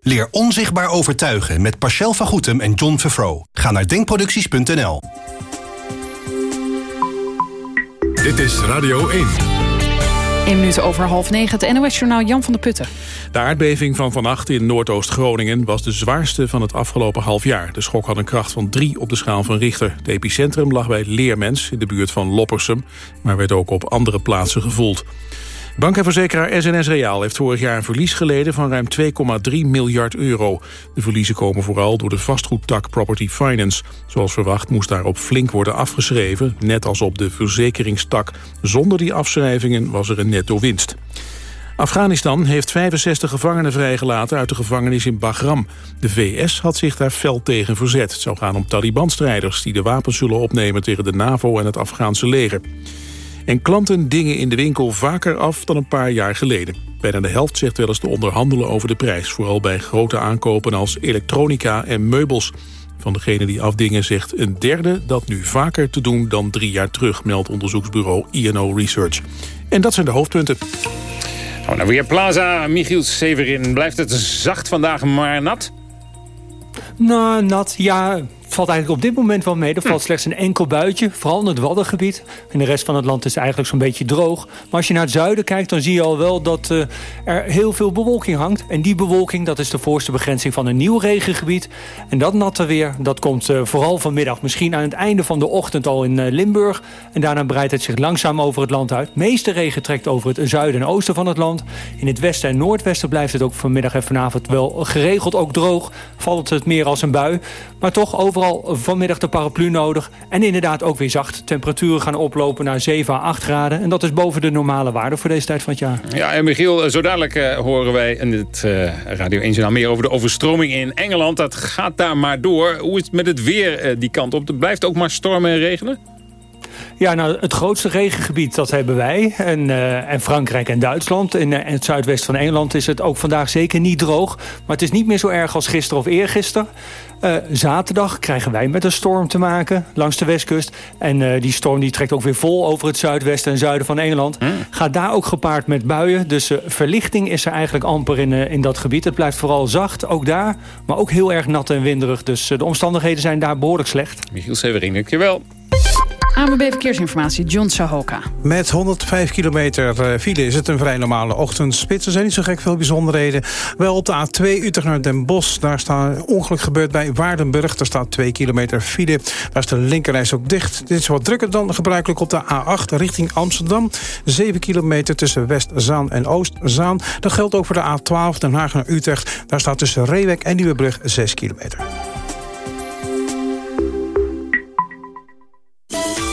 Leer onzichtbaar overtuigen met Pascal van Goetem en John Favreau. Ga naar denkproducties.nl. Dit is Radio 1. 1 minuut over half negen, het NOS-journaal Jan van der Putten. De aardbeving van vannacht in Noordoost-Groningen was de zwaarste van het afgelopen half jaar. De schok had een kracht van 3 op de schaal van Richter. Het epicentrum lag bij Leermens in de buurt van Loppersum, maar werd ook op andere plaatsen gevoeld. Bank en verzekeraar SNS Reaal heeft vorig jaar een verlies geleden van ruim 2,3 miljard euro. De verliezen komen vooral door de vastgoedtak Property Finance. Zoals verwacht moest daarop flink worden afgeschreven, net als op de verzekeringstak. Zonder die afschrijvingen was er een netto winst. Afghanistan heeft 65 gevangenen vrijgelaten uit de gevangenis in Bagram. De VS had zich daar fel tegen verzet. Het zou gaan om Taliban-strijders die de wapens zullen opnemen tegen de NAVO en het Afghaanse leger. En klanten dingen in de winkel vaker af dan een paar jaar geleden. Bijna de helft zegt wel eens te onderhandelen over de prijs. Vooral bij grote aankopen als elektronica en meubels. Van degenen die afdingen zegt een derde dat nu vaker te doen dan drie jaar terug... meldt onderzoeksbureau INO Research. En dat zijn de hoofdpunten. Oh, nou weer Plaza, Michiel Severin. Blijft het zacht vandaag maar nat? Nou, nat, ja valt eigenlijk op dit moment wel mee. Er valt hm. slechts een enkel buitje, vooral in het Waddengebied. En de rest van het land is eigenlijk zo'n beetje droog. Maar als je naar het zuiden kijkt, dan zie je al wel dat uh, er heel veel bewolking hangt. En die bewolking, dat is de voorste begrenzing van een nieuw regengebied. En dat natte weer, dat komt uh, vooral vanmiddag. Misschien aan het einde van de ochtend al in uh, Limburg. En daarna breidt het zich langzaam over het land uit. meeste regen trekt over het zuiden en oosten van het land. In het westen en noordwesten blijft het ook vanmiddag en vanavond wel geregeld ook droog. Valt het meer als een bui. Maar toch overal vanmiddag de paraplu nodig. En inderdaad ook weer zacht. Temperaturen gaan oplopen naar 7 à 8 graden. En dat is boven de normale waarde voor deze tijd van het jaar. Ja, en Michiel, eh, zo dadelijk uh, horen wij in het uh, Radio 1 journaal meer over de overstroming in Engeland. Dat gaat daar maar door. Hoe is het met het weer uh, die kant op? Het blijft ook maar stormen en regenen? Ja, nou, het grootste regengebied, dat hebben wij. En, uh, en Frankrijk en Duitsland. In, uh, in, het zuidwesten van Engeland is het ook vandaag zeker niet droog. Maar het is niet meer zo erg als gisteren of eergisteren. Uh, zaterdag krijgen wij met een storm te maken langs de westkust. En die storm die trekt ook weer vol over het zuidwesten en zuiden van Engeland. Mm. Gaat daar ook gepaard met buien. Dus verlichting is er eigenlijk amper in, in dat gebied. Het blijft vooral zacht, ook daar. Maar ook heel erg nat en winderig. Dus de omstandigheden zijn daar behoorlijk slecht. Michiel Severin, dankjewel. ANWB Verkeersinformatie, John Sahoka. Met 105 kilometer eh, file is het een vrij normale ochtendspits. Er zijn niet zo gek veel bijzonderheden. Wel op de A2 Utrecht naar Den Bosch. Daar staat ongeluk gebeurd bij Waardenburg. Daar staat 2 kilometer file. Daar is de linkerreis ook dicht. Dit is wat drukker dan gebruikelijk op de A8 richting Amsterdam. 7 kilometer tussen Westzaan en Oostzaan. Dat geldt ook voor de A12 Den Haag naar Utrecht. Daar staat tussen Reewek en Nieuwebrug 6 kilometer.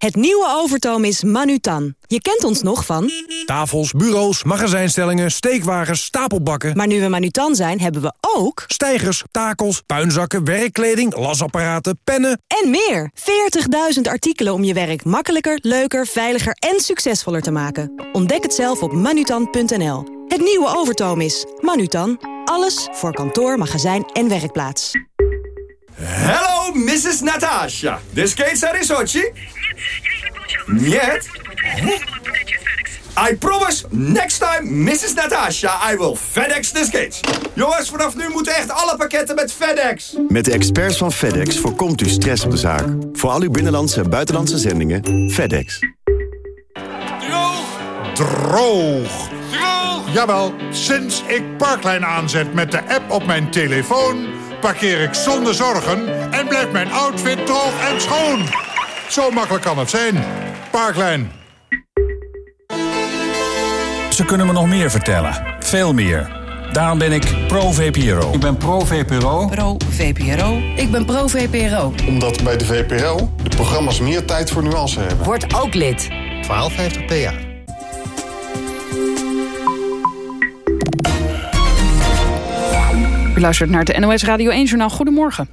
Het nieuwe Overtoom is Manutan. Je kent ons nog van... Tafels, bureaus, magazijnstellingen, steekwagens, stapelbakken. Maar nu we Manutan zijn, hebben we ook... Stijgers, takels, puinzakken, werkkleding, lasapparaten, pennen... En meer. 40.000 artikelen om je werk makkelijker, leuker, veiliger en succesvoller te maken. Ontdek het zelf op manutan.nl. Het nieuwe Overtoom is Manutan. Alles voor kantoor, magazijn en werkplaats. Hello, Mrs. Natasha. The skates are in Sochi? Нет. I promise, next time, Mrs. Natasha, I will FedEx the skates. Jongens, vanaf nu moeten echt alle pakketten met FedEx. Met de experts van FedEx voorkomt u stress op de zaak. Voor al uw binnenlandse en buitenlandse zendingen, FedEx. Droog. Droog. Jawel, sinds ik Parklijn aanzet met de app op mijn telefoon... parkeer ik zonder zorgen en blijft mijn outfit droog en schoon. Zo makkelijk kan het zijn. Parklijn. Ze kunnen me nog meer vertellen. Veel meer. Daarom ben ik pro-VPRO. Ik ben pro-VPRO. Pro-VPRO. Ik ben pro-VPRO. Omdat bij de VPRO de programma's meer tijd voor nuance hebben. Word ook lid. 1250 PA. U luistert naar het NOS Radio 1 Journaal. Goedemorgen.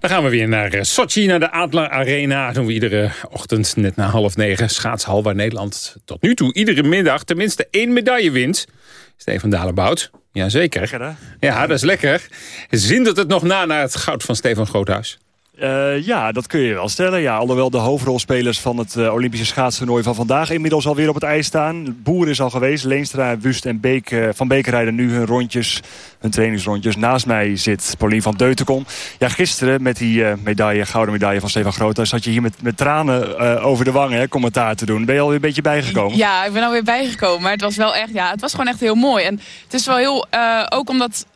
Dan gaan we weer naar eh, Sochi, naar de Adler Arena. Dat doen we iedere ochtend net na half negen. Schaatshal waar Nederland tot nu toe iedere middag tenminste één medaille wint. Stefan Dalebout. Jazeker. Lekker, Ja, dat is lekker. Zindert het nog na naar het goud van Stefan Groothuis? Uh, ja, dat kun je wel stellen. Ja, alhoewel de hoofdrolspelers van het uh, Olympische schaatstoernooi van vandaag inmiddels alweer op het ijs staan. Boer is al geweest. Leenstra, Wust en Beek, uh, Van Beek rijden nu hun rondjes, hun trainingsrondjes. Naast mij zit Paulien van Deutenkom. Ja, gisteren met die medaille, gouden medaille van Stefan Groothuis... zat je hier met, met tranen over de wangen hè, commentaar te doen. Ben je alweer een beetje bijgekomen? Ja, ik ben alweer bijgekomen. Maar het was wel echt, ja, het was gewoon echt heel mooi. En het is wel heel, ook omdat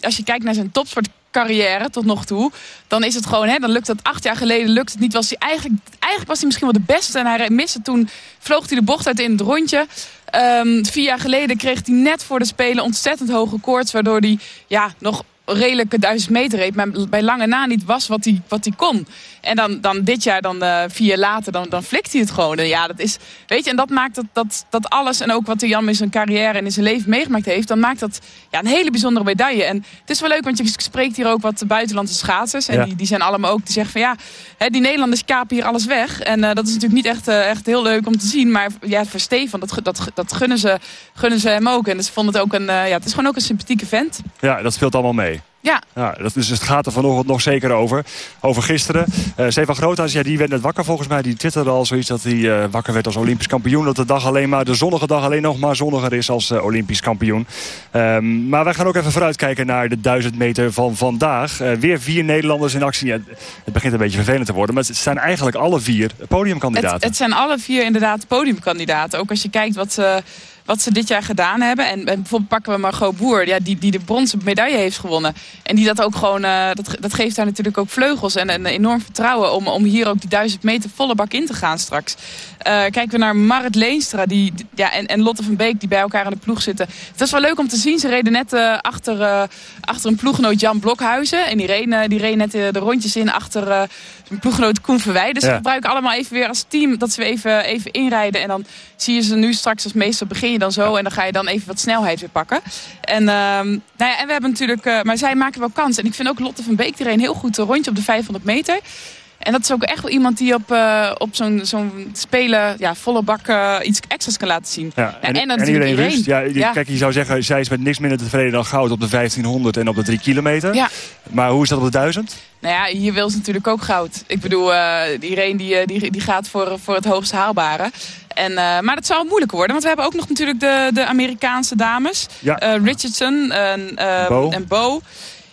als je kijkt naar zijn topsport carrière tot nog toe. Dan is het gewoon, hè, dan lukt dat acht jaar geleden lukt het niet. Was hij eigenlijk, eigenlijk was hij misschien wel de beste. En hij miste toen, vloog hij de bocht uit in het rondje. Um, vier jaar geleden kreeg hij net voor de Spelen ontzettend hoge koorts. Waardoor hij ja, nog redelijke duizend meter reed. Maar bij lange na niet was wat hij, wat hij kon. En dan, dan dit jaar, dan uh, vier jaar later, dan, dan flikt hij het gewoon. En ja, dat is, weet je, en dat maakt dat, dat, dat alles... en ook wat Jan in zijn carrière en in zijn leven meegemaakt heeft... dan maakt dat ja, een hele bijzondere medaille. En het is wel leuk, want je spreekt hier ook wat buitenlandse schaatsers. En ja. die, die zijn allemaal ook, die zeggen van ja... Hè, die Nederlanders kapen hier alles weg. En uh, dat is natuurlijk niet echt, uh, echt heel leuk om te zien. Maar ja, voor Stefan, dat, dat, dat gunnen, ze, gunnen ze hem ook. En ze vonden het ook een... ja, het is gewoon ook een sympathieke vent. Ja, dat speelt allemaal mee. Ja. ja dat, dus het gaat er vanochtend nog zeker over. Over gisteren. Uh, Stefan Groothuis, ja, die werd net wakker volgens mij. Die twitterde al zoiets dat hij uh, wakker werd als Olympisch kampioen. Dat de dag alleen maar, de zonnige dag alleen nog maar zonniger is als uh, Olympisch kampioen. Um, maar wij gaan ook even vooruitkijken naar de 1000 meter van vandaag. weer vier Nederlanders in actie. Ja, het begint een beetje vervelend te worden. Maar het zijn eigenlijk alle vier podiumkandidaten. Het, het zijn alle vier inderdaad podiumkandidaten. Ook als je kijkt wat ze wat ze dit jaar gedaan hebben. En, en bijvoorbeeld pakken we Margot Boer, ja, die, die de bronzen medaille heeft gewonnen. En die dat ook gewoon, uh, dat, dat geeft haar natuurlijk ook vleugels en een enorm vertrouwen om, om hier ook die duizend meter volle bak in te gaan straks. Uh, kijken we naar Marit Leenstra die, ja, en, en Lotte van Beek die bij elkaar in de ploeg zitten. Het was wel leuk om te zien. Ze reden net uh, achter, achter een ploeggenoot Jan Blokhuizen. En die reed, die reed net de rondjes in achter een ploeggenoot Koen Verwij. Dus ja. ze gebruiken allemaal even weer als team dat ze even, even inrijden. En dan zie je ze nu straks als meestal begin je dan zo. En dan ga je dan even wat snelheid weer pakken. En, uh, nou ja, en we hebben natuurlijk... Uh, maar zij maken wel kans. En ik vind ook Lotte van Beek, reed een heel goed rondje op de 500 meter. En dat is ook echt wel iemand die op, uh, op zo'n zo'n spelen ja, volle bak uh, iets extra's kan laten zien. Ja, en, en, en iedereen rust. Ja, ja, Kijk, je zou zeggen, zij is met niks minder tevreden dan goud op de 1500 en op de 3 kilometer. Ja. Maar hoe is dat op de 1000? Nou ja, hier wil ze natuurlijk ook goud. Ik bedoel, uh, iedereen die, die, die gaat voor, voor het hoogst haalbare. En, uh, maar dat zal moeilijk worden, want we hebben ook nog natuurlijk de, de Amerikaanse dames. Ja. Uh, Richardson en, Bo. en Bo.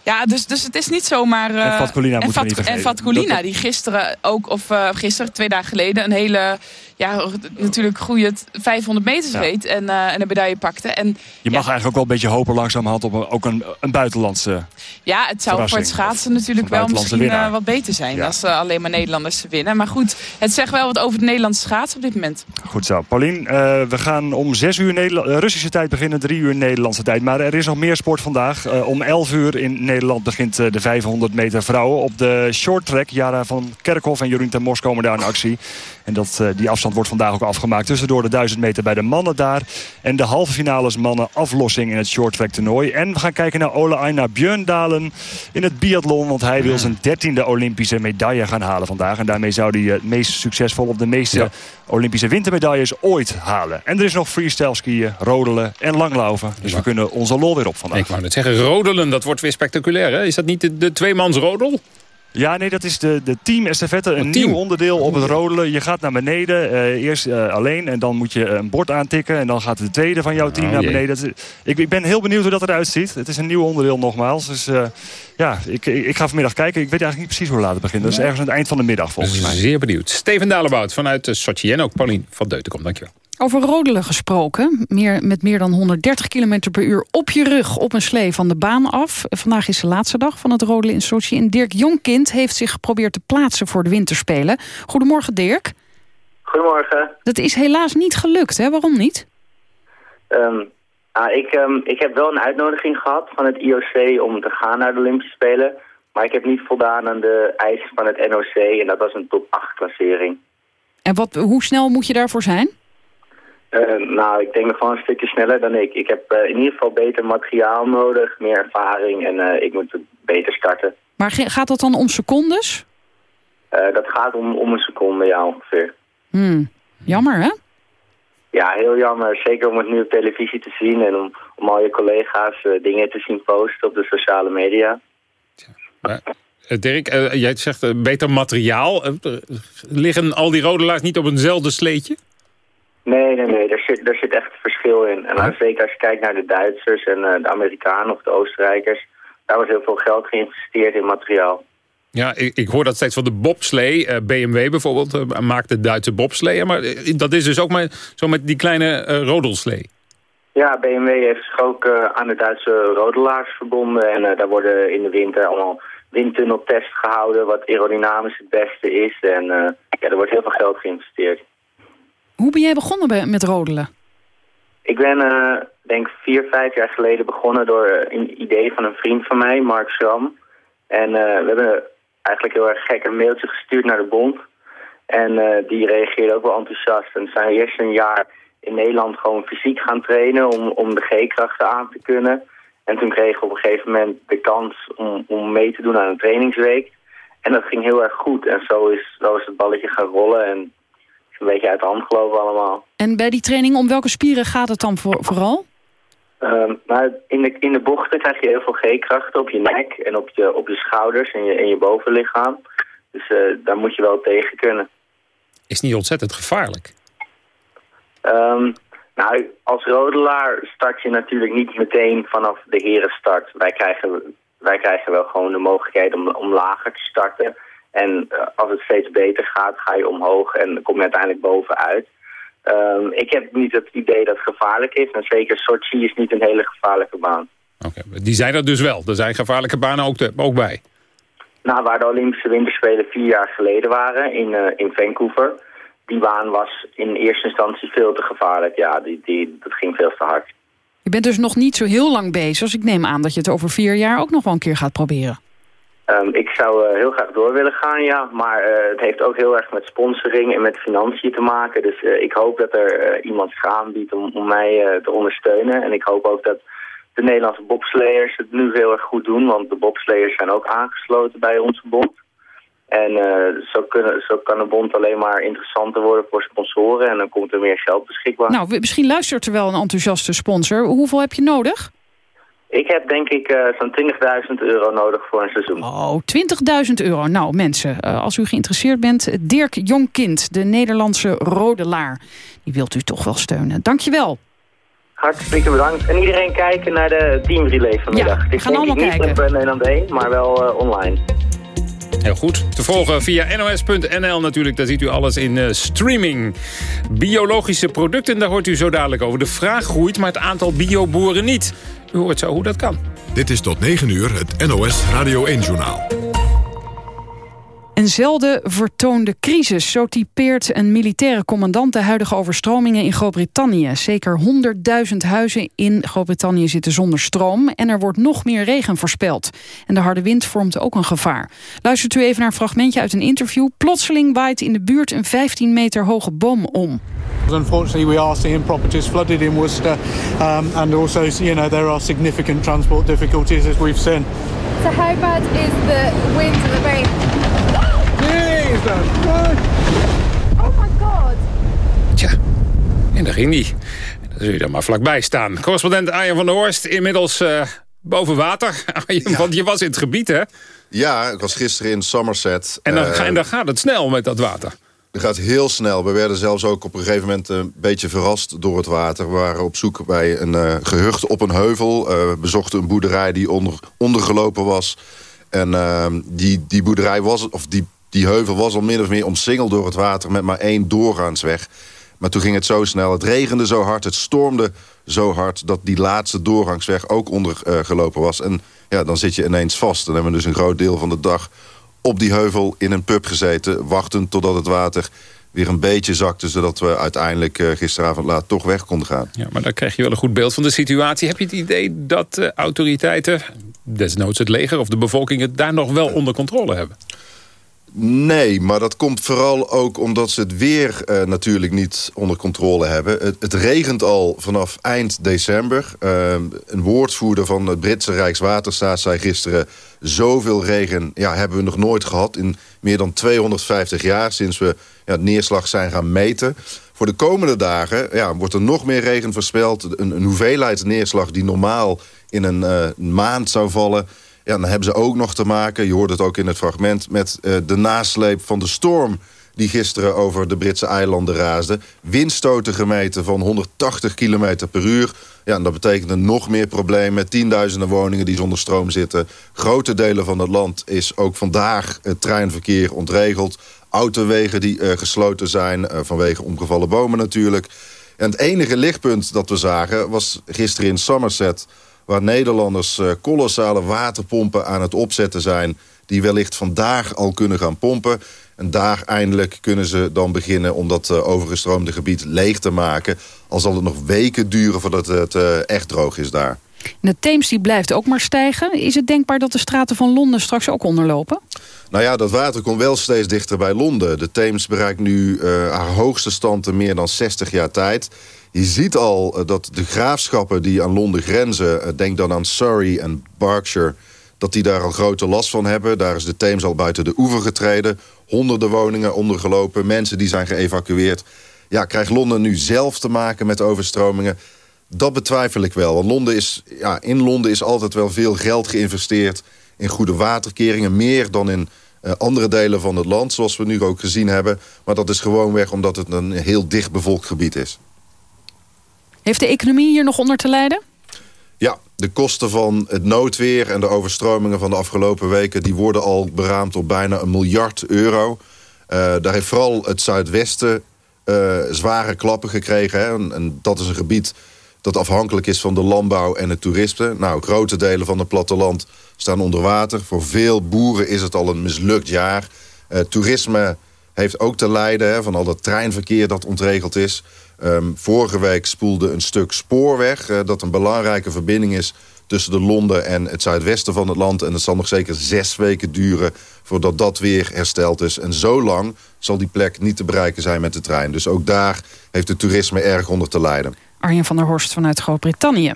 Ja, dus, dus het is niet zomaar... Uh, en Fatcolina en, Fat, en Fatcolina, die gisteren ook, of uh, gisteren, twee dagen geleden... een hele ja, natuurlijk goede 500 meter zweet en, uh, en een medaille pakte. En, je mag ja, eigenlijk ook wel een beetje hopen langzamerhand op een, ook een, een buitenlandse Ja, het zou voor het schaatsen natuurlijk wel misschien wat beter zijn... als alleen maar Nederlanders winnen. Maar goed, het zegt wel wat over het Nederlandse schaatsen op dit moment. Goed zo. Paulien, we gaan om 6 uur Nederla Russische tijd beginnen, 3 uur Nederlandse tijd. Maar er is nog meer sport vandaag. om 11 uur in Nederland begint de 500 meter vrouwen. Op de short track, Jara van Kerkhoff en Jorien ten Mos komen daar in actie. En dat, die afstand wordt vandaag ook afgemaakt. Tussendoor de 1000 meter bij de mannen daar. En de halve finales mannen aflossing in het short track toernooi. En we gaan kijken naar Ole Einar Björndalen in het biathlon. Want hij wil zijn dertiende Olympische medaille gaan halen vandaag. En daarmee zou hij het meest succesvol op de meeste Olympische wintermedailles ooit halen. En er is nog freestyle skiën, rodelen en langlaufen. Dus we kunnen onze lol weer op vandaag. Ik wou net zeggen, rodelen, dat wordt weer spectaculair. Hè? Is dat niet de, de tweemans rodel? Ja, nee, dat is de, de team estafette. Een nieuw onderdeel op het rodelen. Je gaat naar beneden, uh, eerst uh, alleen en dan moet je een bord aantikken. En dan gaat de tweede van jouw team oh, naar beneden. Ik, ik ben heel benieuwd hoe dat eruit ziet. Het is een nieuw onderdeel nogmaals. Dus uh, ja, ik, ik, ga vanmiddag kijken. Ik weet eigenlijk niet precies hoe laat het begint. Dat is ergens aan het eind van de middag volgens mij. Zeer benieuwd. Steven Dalebout vanuit Sochi en ook Paulien van Deutenkom. Dankjewel. Over rodelen gesproken, meer, met meer dan 130 km per uur op je rug op een slee van de baan af. Vandaag is de laatste dag van het rodelen in Sochi. En Dirk Jongkind heeft zich geprobeerd te plaatsen voor de winterspelen. Goedemorgen Dirk. Goedemorgen. Dat is helaas niet gelukt, hè? Waarom niet? Um, ah, ik, um, ik heb wel een uitnodiging gehad van het IOC om te gaan naar de Olympische Spelen. Maar ik heb niet voldaan aan de eisen van het NOC en dat was een top 8 klassering. En wat, hoe snel moet je daarvoor zijn? Uh, nou, ik denk nog gewoon een stukje sneller dan ik. Ik heb uh, in ieder geval beter materiaal nodig, meer ervaring en uh, ik moet beter starten. Maar gaat dat dan om secondes? dat gaat om, om een seconde, ja, ongeveer. Hmm. Jammer, hè? Ja, heel jammer. Zeker om het nu op televisie te zien en om, om al je collega's dingen te zien posten op de sociale media. Ja. Dirk, jij zegt beter materiaal. liggen al die rodelaars niet op eenzelfde sleetje? Nee, nee, nee. Er zit, er zit echt verschil in. En zeker als je kijkt naar de Duitsers en uh, de Amerikanen of de Oostenrijkers. Daar wordt heel veel geld geïnvesteerd in materiaal. Ja, ik, ik hoor dat steeds van de bobslee. Uh, BMW bijvoorbeeld uh, maakt de Duitse bobslee. Maar dat is dus ook maar zo met die kleine rodelslee. Ja, BMW heeft zich ook aan de Duitse rodelaars verbonden. En daar worden in de winter allemaal windtunneltests gehouden. Wat aerodynamisch het beste is. En ja, er wordt heel veel geld geïnvesteerd. Hoe ben jij begonnen met rodelen? Ik ben, uh, denk vier, vijf jaar geleden begonnen door een idee van een vriend van mij, Mark Schram. En uh, we hebben eigenlijk heel erg gek een mailtje gestuurd naar de bond. En die reageerde ook wel enthousiast. En zijn eerst een jaar in Nederland gewoon fysiek gaan trainen om, om de G-krachten aan te kunnen. En toen kregen we op een gegeven moment de kans om, om mee te doen aan een trainingsweek. En dat ging heel erg goed. En zo is, zo is het balletje gaan rollen. En een beetje uit de hand gelopen allemaal. En bij die training, om welke spieren gaat het dan voor, vooral? Um, nou, in de, in de bochten krijg je heel veel G-krachten op je nek en op je, op je schouders en je, en je bovenlichaam. Dus uh, daar moet je wel tegen kunnen. Is niet ontzettend gevaarlijk? Um, nou, als rodelaar start je natuurlijk niet meteen vanaf de herenstart. Wij krijgen, wij krijgen wel gewoon de mogelijkheid om, om lager te starten. En uh, als het steeds beter gaat, ga je omhoog en kom je uiteindelijk bovenuit. Um, ik heb niet het idee dat het gevaarlijk is. En zeker Sochi is niet een hele gevaarlijke baan. Oké, die zijn er dus wel. Er zijn gevaarlijke banen ook, ook bij. Nou, waar de Olympische Winterspelen vier jaar geleden waren in, uh, in Vancouver... die baan was in eerste instantie veel te gevaarlijk. Ja, die, die, dat ging veel te hard. Je bent dus nog niet zo heel lang bezig. Dus ik neem aan dat je het over vier jaar ook nog wel een keer gaat proberen. Um, ik zou uh, heel graag door willen gaan, ja. Maar uh, het heeft ook heel erg met sponsoring en met financiën te maken. Dus uh, ik hoop dat er iemand zich aanbiedt om, om mij te ondersteunen. En ik hoop ook dat de Nederlandse bobsleiers het nu heel erg goed doen. Want de bobsleiers zijn ook aangesloten bij onze bond. En zo, kunnen, zo kan de bond alleen maar interessanter worden voor sponsoren. En dan komt er meer geld beschikbaar. Nou, misschien luistert er wel een enthousiaste sponsor. Hoeveel heb je nodig? Ik heb denk ik uh, zo'n 20.000 euro nodig voor een seizoen. Oh, 20.000 euro. Nou mensen, uh, als u geïnteresseerd bent... Dirk Jongkind, de Nederlandse rodelaar. Die wilt u toch wel steunen. Dankjewel. Hartstikke bedankt. En iedereen kijken naar de teamrelay vanmiddag. Ja, we gaan allemaal niet kijken. Niet op Nederland 1, maar wel uh, online. Heel goed. Te volgen via nos.nl natuurlijk. Daar ziet u alles in uh, streaming. Biologische producten, daar hoort u zo dadelijk over. De vraag groeit, maar het aantal bioboeren niet. U hoort zo hoe dat kan. Dit is tot 9 uur het NOS Radio 1-journaal. Een zelden vertoonde crisis, zo typeert een militaire commandant de huidige overstromingen in Groot-Brittannië. Zeker 100.000 huizen in Groot-Brittannië zitten zonder stroom en er wordt nog meer regen voorspeld. En de harde wind vormt ook een gevaar. Luistert u even naar een fragmentje uit een interview. Plotseling waait in de buurt een 15 meter hoge boom om. Unfortunately, we are seeing properties flooded in Worcester, um, and also, you know, there are significant transport difficulties as we've seen. So how bad is the wind and the rain? Oh my god. Tja, en daar ging die. Dan zul je er maar vlakbij staan. Correspondent Arjen van der Horst, inmiddels uh, boven water. Arjen, ja. Want je was in het gebied, hè? Ja, ik was gisteren in Somerset. En dan, uh, en dan gaat het snel met dat water. Gaat heel snel. We werden zelfs ook op een gegeven moment een beetje verrast door het water. We waren op zoek bij een uh, gehucht op een heuvel. Uh, we bezochten een boerderij die onder, ondergelopen was. En uh, die, die boerderij was, of die, die heuvel was al min of meer omsingeld door het water... met maar één doorgaansweg. Maar toen ging het zo snel. Het regende zo hard, het stormde zo hard... dat die laatste doorgangsweg ook ondergelopen was. En ja, dan zit je ineens vast. Dan hebben we dus een groot deel van de dag op die heuvel in een pub gezeten... wachtend totdat het water weer een beetje zakte... zodat we uiteindelijk uh, gisteravond laat toch weg konden gaan. Ja, maar dan krijg je wel een goed beeld van de situatie. Heb je het idee dat uh, autoriteiten, desnoods het leger of de bevolking... het daar nog wel onder controle hebben? Nee, maar dat komt vooral ook omdat ze het weer uh, natuurlijk niet onder controle hebben. Het, regent al vanaf eind december. Uh, een woordvoerder van het Britse Rijkswaterstaat zei gisteren... zoveel regen ja, hebben we nog nooit gehad in meer dan 250 jaar... sinds we ja, neerslag zijn gaan meten. Voor de komende dagen ja, wordt er nog meer regen voorspeld. Een, hoeveelheid neerslag die normaal in een uh, maand zou vallen... Ja, dan hebben ze ook nog te maken, je hoort het ook in het fragment... met uh, de nasleep van de storm die gisteren over de Britse eilanden raasde. Windstoten gemeten van 180 km per uur. Ja, en dat betekent een nog meer probleem met tienduizenden woningen die zonder stroom zitten. Grote delen van het land is ook vandaag het treinverkeer ontregeld. Autowegen die uh, gesloten zijn, uh, vanwege omgevallen bomen natuurlijk. En het enige lichtpunt dat we zagen was gisteren in Somerset waar Nederlanders uh, kolossale waterpompen aan het opzetten zijn... die wellicht vandaag al kunnen gaan pompen. En daar eindelijk kunnen ze dan beginnen om dat uh, overgestroomde gebied leeg te maken. Al zal het nog weken duren voordat het uh, echt droog is daar. De Theems die blijft ook maar stijgen. Is het denkbaar dat de straten van Londen straks ook onderlopen? Nou ja, dat water komt wel steeds dichter bij Londen. De Theems bereikt nu haar hoogste stand in meer dan 60 jaar tijd... Je ziet al dat de graafschappen die aan Londen grenzen... denk dan aan Surrey en Berkshire... dat die daar al grote last van hebben. Daar is de Theems al buiten de oever getreden. Honderden woningen ondergelopen. Mensen die zijn geëvacueerd. Ja, krijgt Londen nu zelf te maken met overstromingen? Dat betwijfel ik wel. Want Londen is, ja, in Londen is altijd wel veel geld geïnvesteerd... in goede waterkeringen. Meer dan in uh, andere delen van het land, zoals we nu ook gezien hebben. Maar dat is gewoonweg omdat het een heel dicht bevolkt gebied is. Heeft de economie hier nog onder te lijden? Ja, de kosten van het noodweer en de overstromingen van de afgelopen weken... die worden al beraamd op bijna een miljard euro. Uh, daar heeft vooral het zuidwesten uh, zware klappen gekregen. En, dat is een gebied dat afhankelijk is van de landbouw en het toerisme. Nou, grote delen van het platteland staan onder water. Voor veel boeren is het al een mislukt jaar. Uh, toerisme heeft ook te lijden hè, van al dat treinverkeer dat ontregeld is... Um, vorige week spoelde een stuk spoorweg... Uh, dat een belangrijke verbinding is tussen de Londen en het zuidwesten van het land. En het zal nog zeker zes weken duren voordat dat weer hersteld is. En zo lang zal die plek niet te bereiken zijn met de trein. Dus ook daar heeft het toerisme erg onder te lijden. Arjen van der Horst vanuit Groot-Brittannië.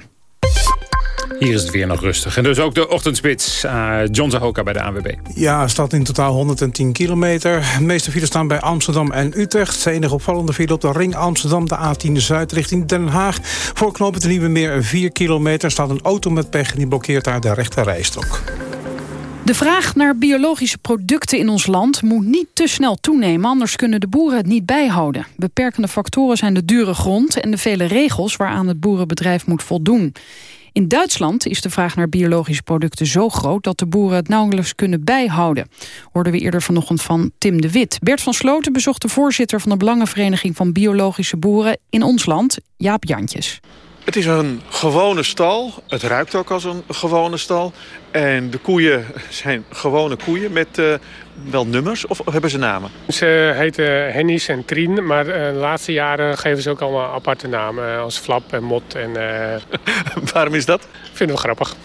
Hier is het weer nog rustig. En dus ook de ochtendspits. Uh, John Zahoka bij de ANWB. Ja, staat in totaal 110 kilometer. De meeste files staan bij Amsterdam en Utrecht. De enige opvallende file op de ring Amsterdam, de A10 Zuid richting Den Haag. Voor knopen de Nieuwe Meer 4 kilometer staat een auto met pech... en die blokkeert daar de rechte rijstrook. De vraag naar biologische producten in ons land moet niet te snel toenemen... anders kunnen de boeren het niet bijhouden. Beperkende factoren zijn de dure grond en de vele regels... waaraan het boerenbedrijf moet voldoen. In Duitsland is de vraag naar biologische producten zo groot... dat de boeren het nauwelijks kunnen bijhouden. Hoorden we eerder vanochtend van Tim de Wit. Bert van Sloten bezocht de voorzitter van de Belangenvereniging... van Biologische Boeren in ons land, Jaap Jantjes. Het is een gewone stal. Het ruikt ook als een gewone stal. En de koeien zijn gewone koeien met uh, wel nummers of hebben ze namen? Ze heten Hennies en Trien, maar uh, de laatste jaren geven ze ook allemaal aparte namen. Uh, als Flap en Mot. En, Waarom is dat? Vinden we grappig.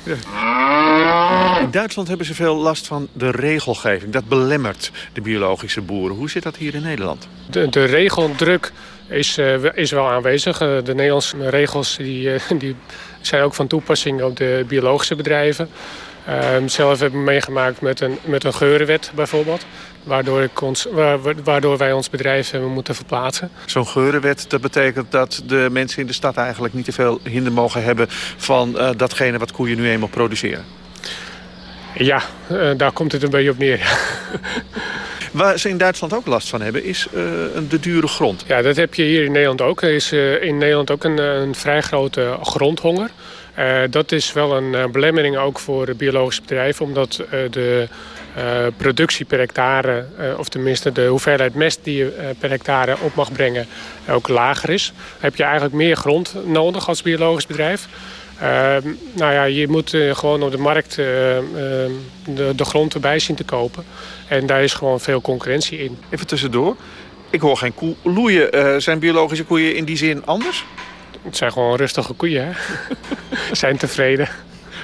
In Duitsland hebben ze veel last van de regelgeving. Dat belemmert de biologische boeren. Hoe zit dat hier in Nederland? De, de regeldruk is, is wel aanwezig. de Nederlandse regels die, die zijn ook van toepassing op de biologische bedrijven. Um, zelf heb ik meegemaakt met een, met een geurenwet bijvoorbeeld. Waardoor, waardoor wij ons bedrijf hebben moeten verplaatsen. Zo'n geurenwet, dat betekent dat de mensen in de stad eigenlijk niet te veel hinder mogen hebben van datgene wat koeien nu eenmaal produceren. Ja, uh, daar komt het een beetje op neer. Waar ze in Duitsland ook last van hebben, is uh, de dure grond. Ja, dat heb je hier in Nederland ook. Er is in Nederland ook een, een vrij grote grondhonger. Uh, dat is wel een belemmering ook voor biologische bedrijven... omdat de productie per hectare, of tenminste de hoeveelheid mest die je per hectare op mag brengen, ook lager is. Dan heb je eigenlijk meer grond nodig als biologisch bedrijf. Nou ja, je moet gewoon op de markt de, de grond erbij zien te kopen. En daar is gewoon veel concurrentie in. Even tussendoor. Ik hoor geen koe loeien. zijn biologische koeien in die zin anders? Het zijn gewoon rustige koeien, hè? Ze zijn tevreden.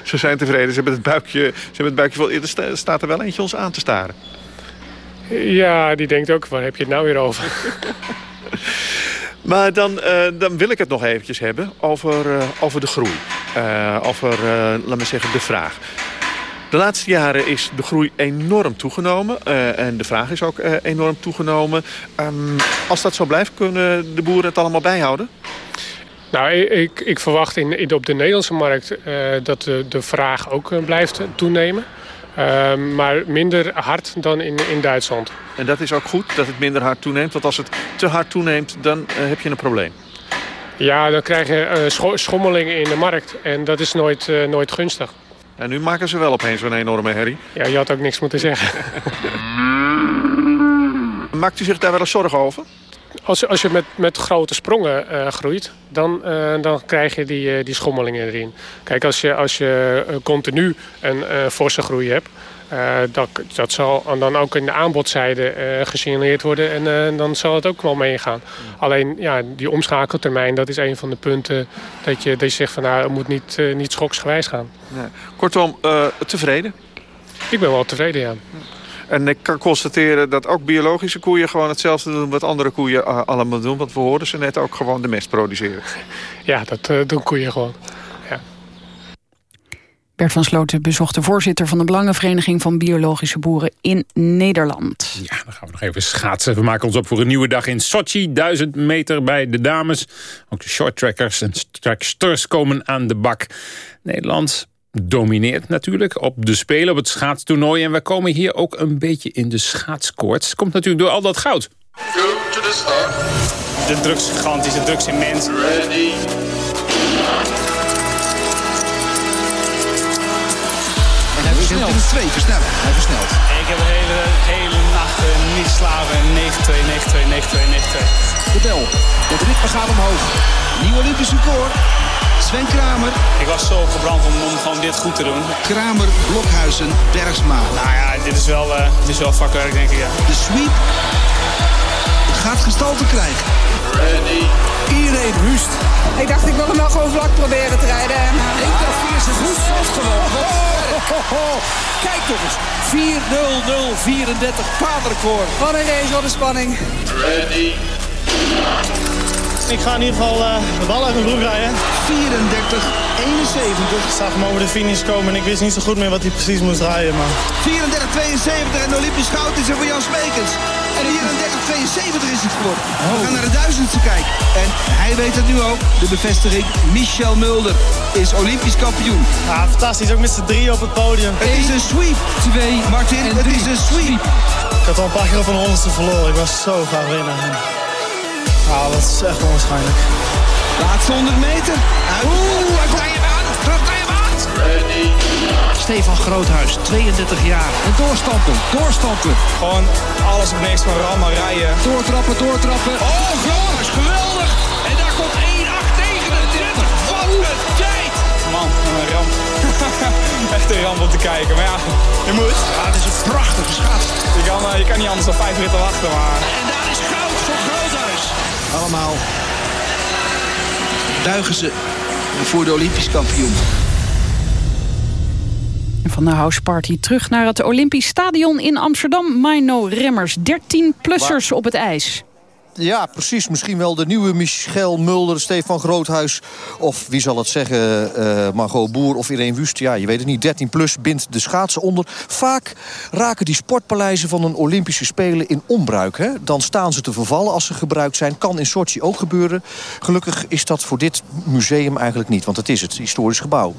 Ze zijn tevreden. Ze hebben het buikje, ze hebben het buikje vol. Er staat er wel eentje ons aan te staren. Ja, die denkt ook, waar heb je het nou weer over? maar dan, uh, dan wil ik het nog eventjes hebben over, uh, over de groei. Uh, over, laat me zeggen, de vraag. De laatste jaren is de groei enorm toegenomen. En de vraag is ook enorm toegenomen. Um, als dat zo blijft, kunnen de boeren het allemaal bijhouden? Nou, ik, ik verwacht in, in, op de Nederlandse markt dat de, de vraag ook blijft toenemen. Uh, maar minder hard dan in, in Duitsland. En dat is ook goed, dat het minder hard toeneemt? Want als het te hard toeneemt, dan heb je een probleem. Ja, dan krijg je scho schommelingen in de markt. En dat is nooit, nooit gunstig. En nu maken ze wel opeens zo'n enorme herrie. Ja, je had ook niks moeten zeggen. Maakt u zich daar wel eens zorgen over? Als, als je met, met grote sprongen uh, groeit, dan, uh, dan krijg je die, uh, die schommelingen erin. Kijk, als je, als je continu een forse groei hebt... dat, dat zal dan ook in de aanbodzijde gesignaleerd worden... en dan zal het ook wel meegaan. Alleen ja, die omschakeltermijn, dat is een van de punten... dat je, dat je zegt van nou, het moet niet, niet schoksgewijs gaan. Kortom, tevreden? Ik ben wel tevreden, ja. En ik kan constateren dat ook biologische koeien gewoon hetzelfde doen... wat andere koeien allemaal doen. Want we hoorden ze net ook gewoon de mest produceren. Ja, dat uh, doen koeien gewoon. Ja. Bert van Sloten bezocht de voorzitter van de Belangenvereniging van Biologische Boeren in Nederland. Ja, dan gaan we nog even schaatsen. We maken ons op voor een nieuwe dag in Sochi. Duizend meter bij de dames. Ook de shorttrackers en tracksters komen aan de bak. Nederland domineert natuurlijk op de Spelen, op het schaatstoernooi. En we komen hier ook een beetje in de schaatskoorts. Komt natuurlijk door al dat goud. De drugs gigantisch, de drugs immens. Ready. En hij versnelt in twee versnellen. Hij versnelt. Ik heb de hele, hele nacht niet geslapen. 9-2, 9-2, 9-2, 9-2. De bel. Het ritme gaat omhoog. Nieuw Olympisch record. Sven Kramer. Ik was zo gebrand om, om gewoon dit goed te doen. Kramer, Blokhuizen, Bergsma. Nou ja, dit is wel, uh, dit is wel vakwerk denk ik, ja. De sweep gaat gestalte krijgen. Ready. Irene Hust. Ik dacht, ik wil hem wel gewoon vlak proberen te rijden. En, uh... Ik dacht eerst het goed vast gewoon. Kijk toch eens. 4-0-0-34 paanrecord. Wat een race, wat een spanning. Ready. Ik ga in ieder geval uh, de bal uit mijn broek rijden. 34, 71. Ik zag hem over de finish komen en ik wist niet zo goed meer wat hij precies moest rijden. Maar... 34, 72 en de Olympisch goud is er voor Jan Smekens. En 34, 72 is het geworden. We gaan naar de duizendste kijken. En hij weet het nu ook. De bevestiging, Michel Mulder is Olympisch kampioen. Ja, fantastisch. Ook met z'n drie op het podium. Het is een sweep. Twee, Martin, het is een sweep. Ik had al een paar keer op een honderdste verloren. Ik was zo graag winnen. Ah, dat is echt onwaarschijnlijk. Laatste 100 meter. Oeh, hij komt je aan. Naar je maat. Stefan Groothuis, 32 jaar. En doorstampen, doorstampen. Gewoon alles op niks, maar rammen, rijden. Doortrappen, doortrappen. Oh, Groothuis, geweldig. En daar komt 1-8-39. Wat een tijd. Man, een ramp. Echt een ramp om te kijken, maar ja, je moet. Ja, het is een prachtige schaats. Je kan, uh, je kan niet anders dan vijf ritten wachten, maar... En daar is goud voor Groothuis. Allemaal duigen ze voor de Olympisch kampioen. Van de houseparty terug naar het Olympisch Stadion in Amsterdam. Mino Remmers, 13-plussers op het ijs. Ja, precies. Misschien wel de nieuwe Michel Mulder, Stefan Groothuis... of wie zal het zeggen, uh, Margot Boer of Irene Wust. Ja, je weet het niet. 13 plus bindt de schaatsen onder. Vaak raken die sportpaleizen van een Olympische Spelen in onbruik. Hè? Dan staan ze te vervallen als ze gebruikt zijn. Kan in Sochi ook gebeuren. Gelukkig is dat voor dit museum eigenlijk niet. Want het is het historisch gebouw.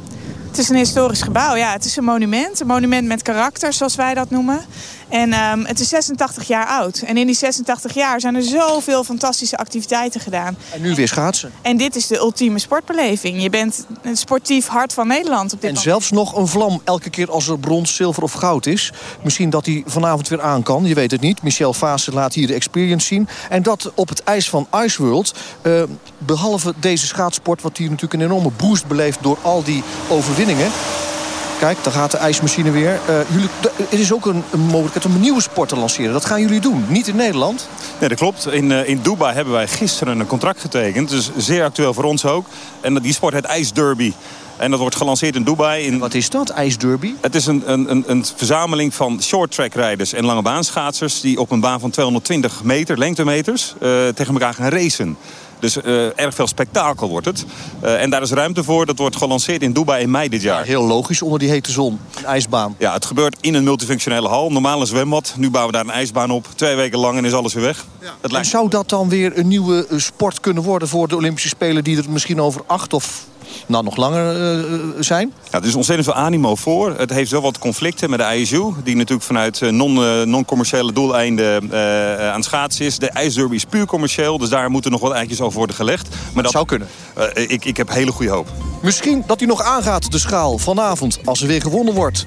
Het is een historisch gebouw, ja. Het is een monument. Een monument met karakter, zoals wij dat noemen. En um, het is 86 jaar oud. En in die 86 jaar zijn er zoveel fantastische activiteiten gedaan. En nu weer schaatsen. En dit is de ultieme sportbeleving. Je bent het sportief hart van Nederland op dit En moment. zelfs nog een vlam elke keer als er brons, zilver of goud is. Misschien dat hij vanavond weer aan kan, je weet het niet. Michel Vaassen laat hier de experience zien. En dat op het ijs van Ice World. Uh, behalve deze schaatsport, wat hier natuurlijk een enorme boost beleeft... door al die overwinningen. Kijk, daar gaat de ijsmachine weer. Uh, jullie, het is ook een, een mogelijkheid om een nieuwe sport te lanceren. Dat gaan jullie doen, niet in Nederland? Nee, dat klopt. In, uh, in Dubai hebben wij gisteren een contract getekend. Dus zeer actueel voor ons ook. En die sport heet ijsderby. En dat wordt gelanceerd in Dubai. In... Wat is dat, ijsderby? Het is een, een, een verzameling van short-track rijders en lange baanschaatsers... die op een baan van 220 meter, lengtemeters, uh, tegen elkaar gaan racen. Dus uh, erg veel spektakel wordt het. Uh, en daar is ruimte voor. Dat wordt gelanceerd in Dubai in mei dit jaar. Ja, heel logisch onder die hete zon. Een ijsbaan. Ja, het gebeurt in een multifunctionele hal. Normaal een zwembad. Nu bouwen we daar een ijsbaan op. Twee weken lang en is alles weer weg. Ja. Lijkt... Zou dat dan weer een nieuwe sport kunnen worden voor de Olympische Spelen... die er misschien over acht of nou, nog langer uh, zijn? Ja, er is ontzettend veel animo voor. Het heeft wel wat conflicten met de ISU... die natuurlijk vanuit non-commerciële non doeleinden uh, aan het schaatsen is. De ijsderby is puur commercieel, dus daar moeten nog wat eitjes over worden gelegd. Maar dat, zou kunnen. Uh, ik, ik heb hele goede hoop. Misschien dat hij nog aangaat, de schaal, vanavond... als er weer gewonnen wordt.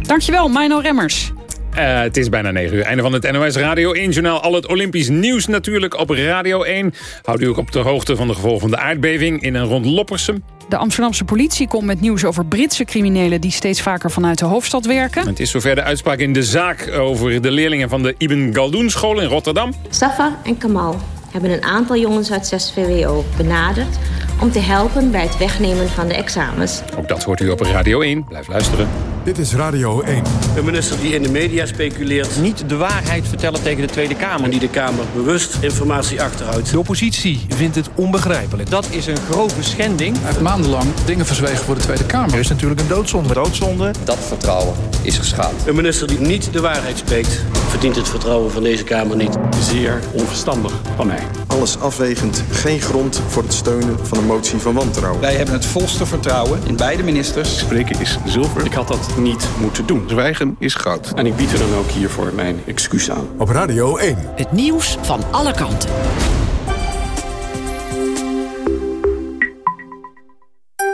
Dankjewel, Mino Remmers. Uh, het is bijna 9 uur. Einde van het NOS Radio 1-journaal. Al het Olympisch nieuws natuurlijk op Radio 1. Houdt u ook op de hoogte van de gevolgen van de aardbeving in en rond Loppersum. De Amsterdamse politie komt met nieuws over Britse criminelen... die steeds vaker vanuit de hoofdstad werken. Het is zover de uitspraak in de zaak over de leerlingen van de Ibn Galdoen school in Rotterdam. Safar en Kamal hebben een aantal jongens uit 6 VWO benaderd... om te helpen bij het wegnemen van de examens. Ook dat hoort u op Radio 1. Blijf luisteren. Dit is Radio 1. Een minister die in de media speculeert... niet de waarheid vertellen tegen de Tweede Kamer. En die de Kamer bewust informatie achterhoudt. De oppositie vindt het onbegrijpelijk. Dat is een grove schending. Hij heeft maandenlang dingen verzwegen voor de Tweede Kamer. Er is natuurlijk een doodzonde. Doodzonde. Dat vertrouwen is geschaad. Een minister die niet de waarheid spreekt... verdient het vertrouwen van deze Kamer niet. Zeer onverstandig van mij. Alles afwegend geen grond voor het steunen van een motie van wantrouwen. Wij hebben het volste vertrouwen in beide ministers. Spreken is zilver. Ik had dat niet moeten doen. Zwijgen is goud. En ik bied er dan ook hiervoor mijn excuus aan. Op Radio 1. Het nieuws van alle kanten.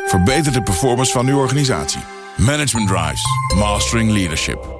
Verbeter de performance van uw organisatie. Management Drives. Mastering Leadership.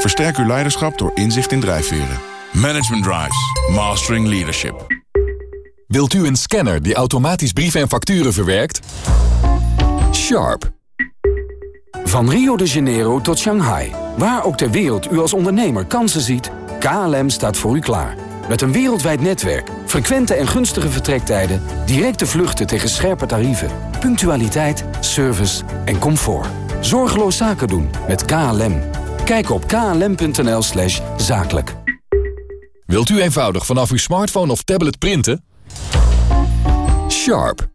Versterk uw leiderschap door inzicht in drijfveren. Management Drives. Mastering Leadership. Wilt u een scanner die automatisch brieven en facturen verwerkt? Sharp. Van Rio de Janeiro tot Shanghai. Waar ook ter wereld u als ondernemer kansen ziet, KLM staat voor u klaar. Met een wereldwijd netwerk, frequente en gunstige vertrektijden... directe vluchten tegen scherpe tarieven, punctualiteit, service en comfort. Zorgeloos zaken doen met KLM. Kijk op klm.nl slash zakelijk. Wilt u eenvoudig vanaf uw smartphone of tablet printen? Sharp.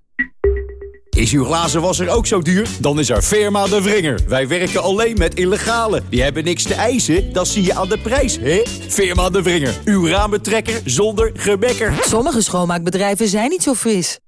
Is uw glazenwasser ook zo duur? Dan is er Firma de Vringer. Wij werken alleen met illegale. Die hebben niks te eisen, dat zie je aan de prijs, hè? Firma de Vringer. Uw raambetrekker zonder gebekker. Sommige schoonmaakbedrijven zijn niet zo fris.